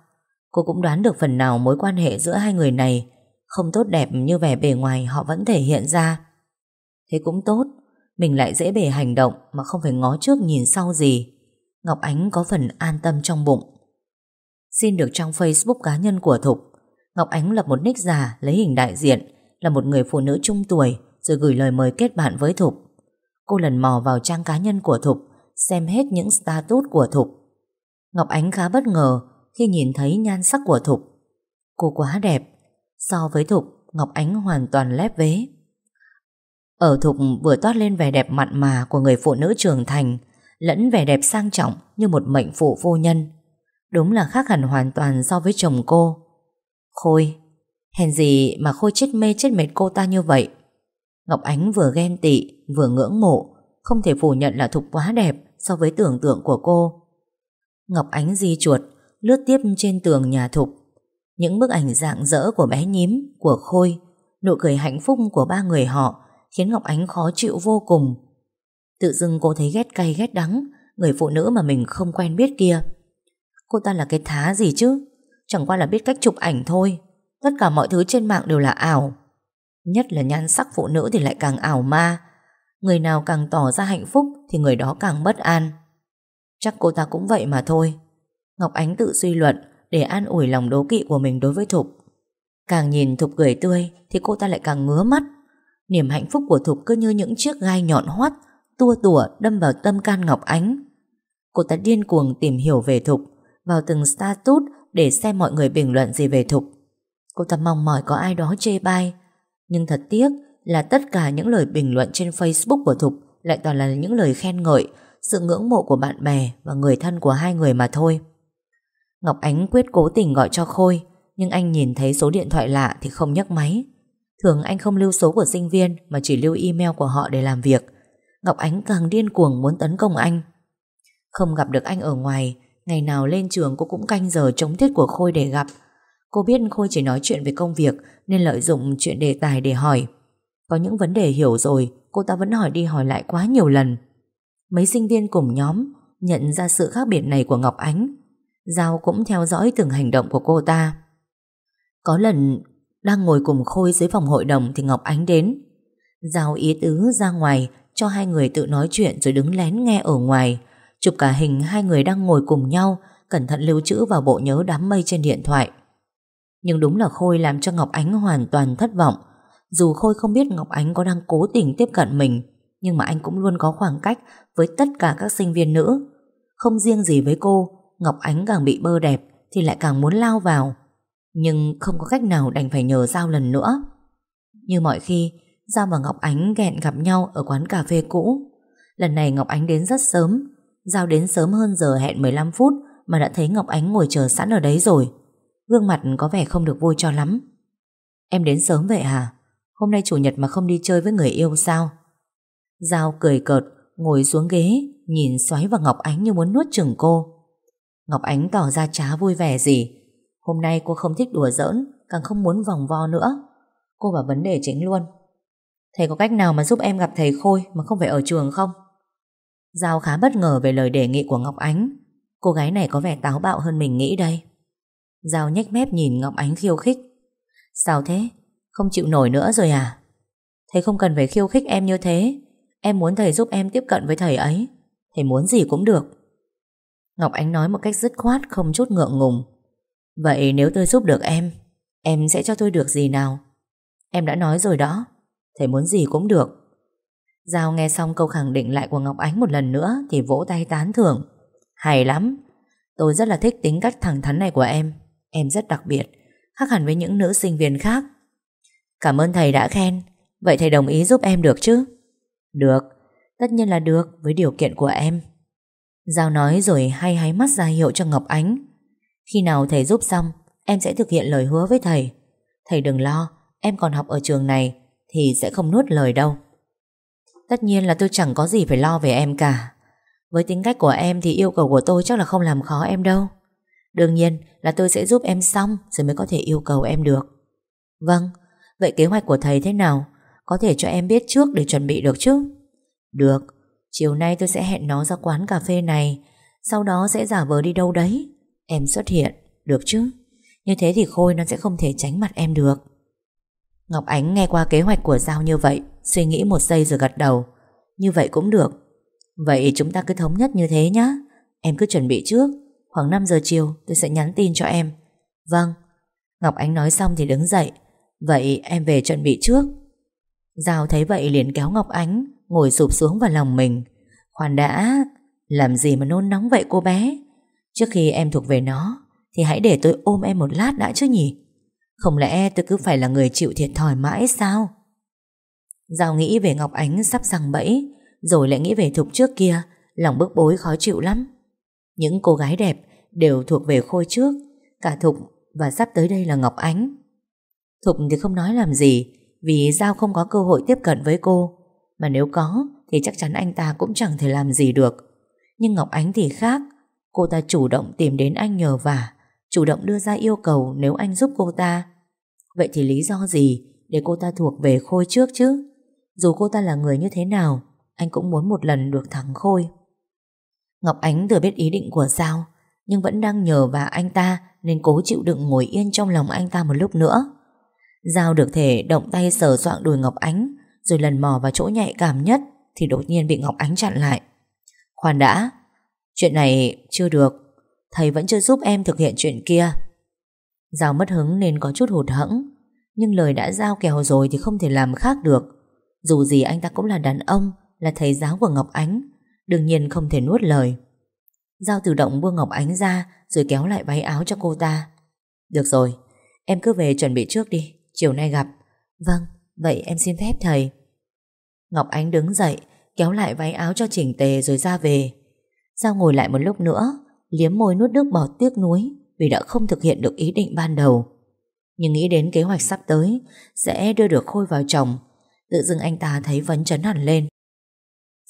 Cô cũng đoán được phần nào mối quan hệ giữa hai người này không tốt đẹp như vẻ bề ngoài họ vẫn thể hiện ra. Thế cũng tốt, mình lại dễ bề hành động mà không phải ngó trước nhìn sau gì. Ngọc Ánh có phần an tâm trong bụng. Xin được trong Facebook cá nhân của Thục, Ngọc Ánh lập một nick giả lấy hình đại diện là một người phụ nữ trung tuổi rồi gửi lời mời kết bạn với Thục. Cô lần mò vào trang cá nhân của Thục, xem hết những status của Thục. Ngọc Ánh khá bất ngờ khi nhìn thấy nhan sắc của Thục. Cô quá đẹp, so với Thục, Ngọc Ánh hoàn toàn lép vế. Ở Thục vừa toát lên vẻ đẹp mặn mà của người phụ nữ trưởng thành, lẫn vẻ đẹp sang trọng như một mệnh phụ vô nhân. Đúng là khác hẳn hoàn toàn so với chồng cô. Khôi, hèn gì mà Khôi chết mê chết mệt cô ta như vậy. Ngọc Ánh vừa ghen tị Vừa ngưỡng mộ Không thể phủ nhận là Thục quá đẹp So với tưởng tượng của cô. Ngọc Ánh di chuột, Lướt tiếp trên tường nhà Thục. Những bức ảnh dạng dỡ của bé nhím, Của Khôi, Nụ cười hạnh phúc của ba người họ Khiến Ngọc Ánh khó chịu vô cùng. Tự dưng cô thấy ghét cay ghét đắng, Người phụ nữ mà mình không quen biết kia. Cô ta là cái thá gì chứ? Chẳng qua là biết cách chụp ảnh thôi. Tất cả mọi thứ trên mạng đều là ảo. Nhất là nhan sắc phụ nữ thì lại càng ảo ma. Người nào càng tỏ ra hạnh phúc Thì người đó càng bất an. Chắc cô ta cũng vậy mà thôi. Ngọc Ánh tự suy luận Để an ủi lòng đố kỵ của mình đối với Thục. Càng nhìn Thục cười tươi Thì cô ta lại càng ngứa mắt. Niềm hạnh phúc của Thục cứ như những chiếc gai nhọn hoắt, Tua tủa đâm vào tâm can Ngọc Ánh. Cô ta điên cuồng tìm hiểu về Thục, Vào từng status Để xem mọi người bình luận gì về Thục. Cô ta mong mỏi có ai đó chê bai, Nhưng thật tiếc là tất cả những lời bình luận trên Facebook của Thục lại toàn là những lời khen ngợi, sự ngưỡng mộ của bạn bè và người thân của hai người mà thôi. Ngọc Ánh quyết cố tình gọi cho Khôi, nhưng anh nhìn thấy số điện thoại lạ thì không nhấc máy. Thường anh không lưu số của sinh viên mà chỉ lưu email của họ để làm việc. Ngọc Ánh càng điên cuồng muốn tấn công anh. Không gặp được anh ở ngoài, ngày nào lên trường cô cũng canh giờ chống tiết của Khôi để gặp. Cô biết Khôi chỉ nói chuyện về công việc nên lợi dụng chuyện đề tài để hỏi. Có những vấn đề hiểu rồi, Cô ta vẫn hỏi đi hỏi lại quá nhiều lần. Mấy sinh viên cùng nhóm Nhận ra sự khác biệt này của Ngọc Ánh. Giao cũng theo dõi từng hành động của cô ta. Có lần Đang ngồi cùng Khôi dưới phòng hội đồng Thì Ngọc Ánh đến. Giao ý tứ ra ngoài, Cho hai người tự nói chuyện rồi đứng lén nghe ở ngoài. Chụp cả hình hai người đang ngồi cùng nhau, Cẩn thận lưu trữ vào bộ nhớ đám mây trên điện thoại. Nhưng đúng là Khôi làm cho Ngọc Ánh hoàn toàn thất vọng dù Khôi không biết Ngọc Ánh có đang cố tình tiếp cận mình, Nhưng mà anh cũng luôn có khoảng cách Với tất cả các sinh viên nữ. Không riêng gì với cô, Ngọc Ánh càng bị bơ đẹp Thì lại càng muốn lao vào, Nhưng không có cách nào đành phải nhờ Giao lần nữa. Như mọi khi, Giao và Ngọc Ánh ghẹn gặp nhau Ở quán cà phê cũ. Lần này Ngọc Ánh đến rất sớm, Giao đến sớm hơn giờ hẹn 15 phút Mà đã thấy Ngọc Ánh ngồi chờ sẵn ở đấy rồi. Gương mặt có vẻ không được vui cho lắm. Em đến sớm vậy hả? Hôm nay chủ nhật mà không đi chơi với người yêu sao? Giao cười cợt, Ngồi xuống ghế, Nhìn xoáy vào Ngọc Ánh như muốn nuốt chừng cô. Ngọc Ánh tỏ ra chá vui vẻ gì. Hôm nay cô không thích đùa giỡn, Càng không muốn vòng vo nữa. Cô bảo vấn đề chính luôn. Thầy có cách nào mà giúp em gặp thầy Khôi Mà không phải ở trường không? Giao khá bất ngờ về lời đề nghị của Ngọc Ánh. Cô gái này có vẻ táo bạo hơn mình nghĩ đây. Giao nhếch mép nhìn Ngọc Ánh khiêu khích. Sao thế? Không chịu nổi nữa rồi à? Thầy không cần phải khiêu khích em như thế. Em muốn thầy giúp em tiếp cận với thầy ấy. Thầy muốn gì cũng được. Ngọc Ánh nói một cách dứt khoát, Không chút ngượng ngùng. Vậy nếu tôi giúp được em Em sẽ cho tôi được gì nào? Em đã nói rồi đó. Thầy muốn gì cũng được. Giao nghe xong câu khẳng định lại của Ngọc Ánh một lần nữa Thì vỗ tay tán thưởng. Hay lắm. Tôi rất là thích tính cách thẳng thắn này của em. Em rất đặc biệt. Khác hẳn với những nữ sinh viên khác. Cảm ơn thầy đã khen. Vậy thầy đồng ý giúp em được chứ? Được. Tất nhiên là được, với điều kiện của em. Giao nói rồi hay hái mắt ra hiệu cho Ngọc Ánh. Khi nào thầy giúp xong, Em sẽ thực hiện lời hứa với thầy. Thầy đừng lo, Em còn học ở trường này Thì sẽ không nuốt lời đâu. Tất nhiên là tôi chẳng có gì phải lo về em cả. Với tính cách của em Thì yêu cầu của tôi chắc là không làm khó em đâu. Đương nhiên là tôi sẽ giúp em xong Rồi mới có thể yêu cầu em được. Vâng Vậy kế hoạch của thầy thế nào? Có thể cho em biết trước để chuẩn bị được chứ? Được, chiều nay tôi sẽ hẹn nó ra quán cà phê này. Sau đó sẽ giả vờ đi đâu đấy. Em xuất hiện, được chứ? Như thế thì Khôi nó sẽ không thể tránh mặt em được. Ngọc Ánh nghe qua kế hoạch của Giao như vậy Suy nghĩ một giây rồi gật đầu. Như vậy cũng được. Vậy chúng ta cứ thống nhất như thế nhé Em cứ chuẩn bị trước. Khoảng 5 giờ chiều tôi sẽ nhắn tin cho em. Vâng. Ngọc Ánh nói xong thì đứng dậy. Vậy em về chuẩn bị trước. Giao thấy vậy liền kéo Ngọc Ánh, Ngồi sụp xuống vào lòng mình. Khoan đã, Làm gì mà nôn nóng vậy cô bé? Trước khi em thuộc về nó, Thì hãy để tôi ôm em một lát đã chứ nhỉ? Không lẽ tôi cứ phải là người chịu thiệt thòi mãi sao? Giao nghĩ về Ngọc Ánh sắp răng bẫy, Rồi lại nghĩ về Thục trước kia, Lòng bức bối khó chịu lắm. Những cô gái đẹp đều thuộc về Khôi trước, Cả Thục và sắp tới đây là Ngọc Ánh. Thục thì không nói làm gì, Vì Giao không có cơ hội tiếp cận với cô? Mà nếu có, Thì chắc chắn anh ta cũng chẳng thể làm gì được. Nhưng Ngọc Ánh thì khác, Cô ta chủ động tìm đến anh nhờ vả, Chủ động đưa ra yêu cầu nếu anh giúp cô ta. Vậy thì lý do gì Để cô ta thuộc về Khôi trước chứ? Dù cô ta là người như thế nào, Anh cũng muốn một lần được thắng Khôi. Ngọc Ánh thừa biết ý định của Giao Nhưng vẫn đang nhờ vả anh ta Nên cố chịu đựng ngồi yên trong lòng anh ta một lúc nữa. Giao được thể động tay sờ soạng đùi Ngọc Ánh Rồi lần mò vào chỗ nhạy cảm nhất Thì đột nhiên bị Ngọc Ánh chặn lại. Khoan đã Chuyện này chưa được Thầy vẫn chưa giúp em thực hiện chuyện kia. Giao mất hứng nên có chút hụt hẫng Nhưng lời đã giao kèo rồi Thì không thể làm khác được. Dù gì anh ta cũng là đàn ông Là thầy giáo của Ngọc Ánh Đương nhiên không thể nuốt lời. Giao tự động buông Ngọc Ánh ra Rồi kéo lại váy áo cho cô ta. Được rồi, em cứ về chuẩn bị trước đi. Chiều nay gặp. Vâng, vậy em xin phép thầy. Ngọc Ánh đứng dậy Kéo lại váy áo cho chỉnh tề rồi ra về. Giao ngồi lại một lúc nữa Liếm môi nuốt nước bọt tiếc nuối Vì đã không thực hiện được ý định ban đầu. Nhưng nghĩ đến kế hoạch sắp tới Sẽ đưa được Khôi vào chồng Tự dưng anh ta thấy vấn chấn hẳn lên.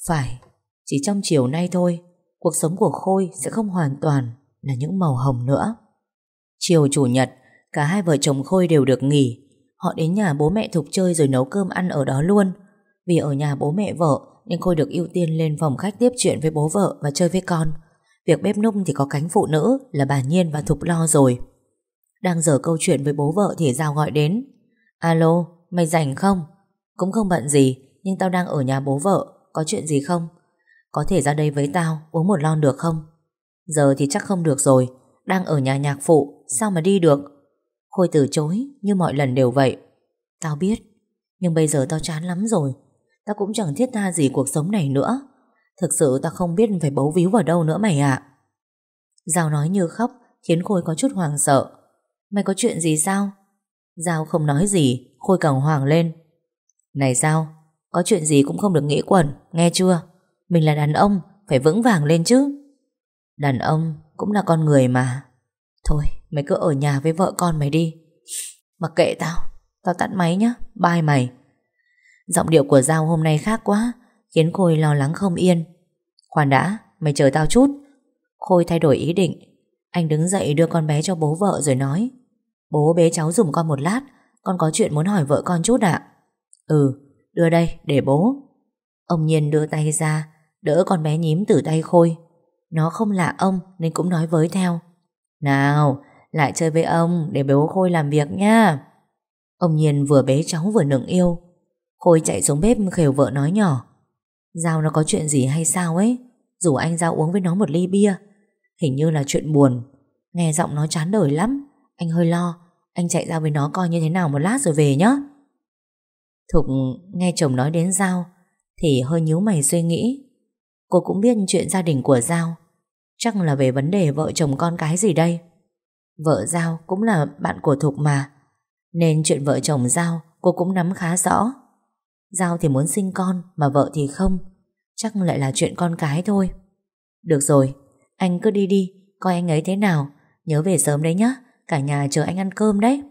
Phải Chỉ trong chiều nay thôi Cuộc sống của Khôi sẽ không hoàn toàn Là những màu hồng nữa. Chiều chủ nhật Cả hai vợ chồng Khôi đều được nghỉ Họ đến nhà bố mẹ Thục chơi rồi nấu cơm ăn ở đó luôn Vì ở nhà bố mẹ vợ Nên Khôi được ưu tiên lên phòng khách tiếp chuyện với bố vợ Và chơi với con Việc bếp núc thì có cánh phụ nữ Là bà Nhiên và Thục lo rồi Đang dở câu chuyện với bố vợ Thì Giao gọi đến Alo, mày rảnh không? Cũng không bận gì Nhưng tao đang ở nhà bố vợ Có chuyện gì không? Có thể ra đây với tao uống một lon được không? Giờ thì chắc không được rồi Đang ở nhà nhạc phụ Sao mà đi được? Khôi từ chối, như mọi lần đều vậy. Tao biết, Nhưng bây giờ tao chán lắm rồi. Tao cũng chẳng thiết tha gì cuộc sống này nữa. Thực sự tao không biết phải bấu víu vào đâu nữa mày ạ. Giao nói như khóc, Khiến Khôi có chút hoàng sợ. Mày có chuyện gì sao? Giao không nói gì, Khôi càng hoàng lên. Này Giao, Có chuyện gì cũng không được nghĩ quẩn, Nghe chưa? Mình là đàn ông, Phải vững vàng lên chứ. Đàn ông cũng là con người mà. Thôi mày cứ ở nhà với vợ con mày đi. Mặc kệ tao Tao tắt máy nhá. Bye mày. Giọng điệu của Giao hôm nay khác quá Khiến Khôi lo lắng không yên. Khoan đã mày chờ tao chút. Khôi thay đổi ý định. Anh đứng dậy đưa con bé cho bố vợ rồi nói. Bố bế cháu dùng con một lát. Con có chuyện muốn hỏi vợ con chút ạ. Ừ đưa đây để bố. Ông Nhiên đưa tay ra Đỡ con bé nhím từ tay Khôi. Nó không lạ ông nên cũng nói với theo. Nào, lại chơi với ông để bố Khôi làm việc nha. Ông Nhiên vừa bế cháu vừa nựng yêu. Khôi chạy xuống bếp khều vợ nói nhỏ. Giao nó có chuyện gì hay sao ấy? Rủ anh ra uống với nó một ly bia. Hình như là chuyện buồn. Nghe giọng nó chán đời lắm. Anh hơi lo. Anh chạy ra với nó coi như thế nào một lát rồi về nhé. Thục nghe chồng nói đến Giao thì hơi nhíu mày suy nghĩ. Cô cũng biết chuyện gia đình của Giao Chắc là về vấn đề vợ chồng con cái gì đây Vợ Giao cũng là bạn của Thục mà. Nên chuyện vợ chồng Giao Cô cũng nắm khá rõ. Giao thì muốn sinh con Mà vợ thì không. Chắc lại là chuyện con cái thôi. Được rồi, Anh cứ đi đi, Coi anh ấy thế nào. Nhớ về sớm đấy nhá, Cả nhà chờ anh ăn cơm đấy.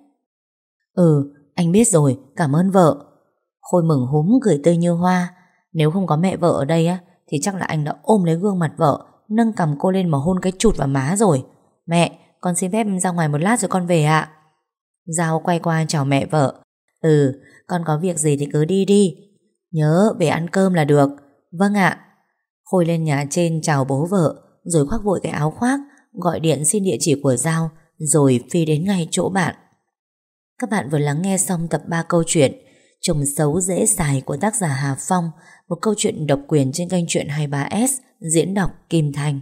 Ừ anh biết rồi, Cảm ơn vợ. Khôi mừng húm cười tươi như hoa. Nếu không có mẹ vợ ở đây á, Thì chắc là anh đã ôm lấy gương mặt vợ, Nâng cầm cô lên mà hôn cái chụt vào má rồi. Mẹ con xin phép ra ngoài một lát rồi con về ạ. Giao quay qua chào mẹ vợ. Ừ con có việc gì thì cứ đi đi. Nhớ về ăn cơm là được. Vâng ạ. Khôi lên nhà trên chào bố vợ, Rồi khoác vội cái áo khoác, Gọi điện xin địa chỉ của Giao, Rồi phi đến ngay chỗ bạn. Các bạn vừa lắng nghe xong tập 3 câu chuyện, Chồng xấu dễ xài của tác giả Hà Phong, Một câu chuyện độc quyền trên kênh truyện 23S Diễn đọc Kim Thành.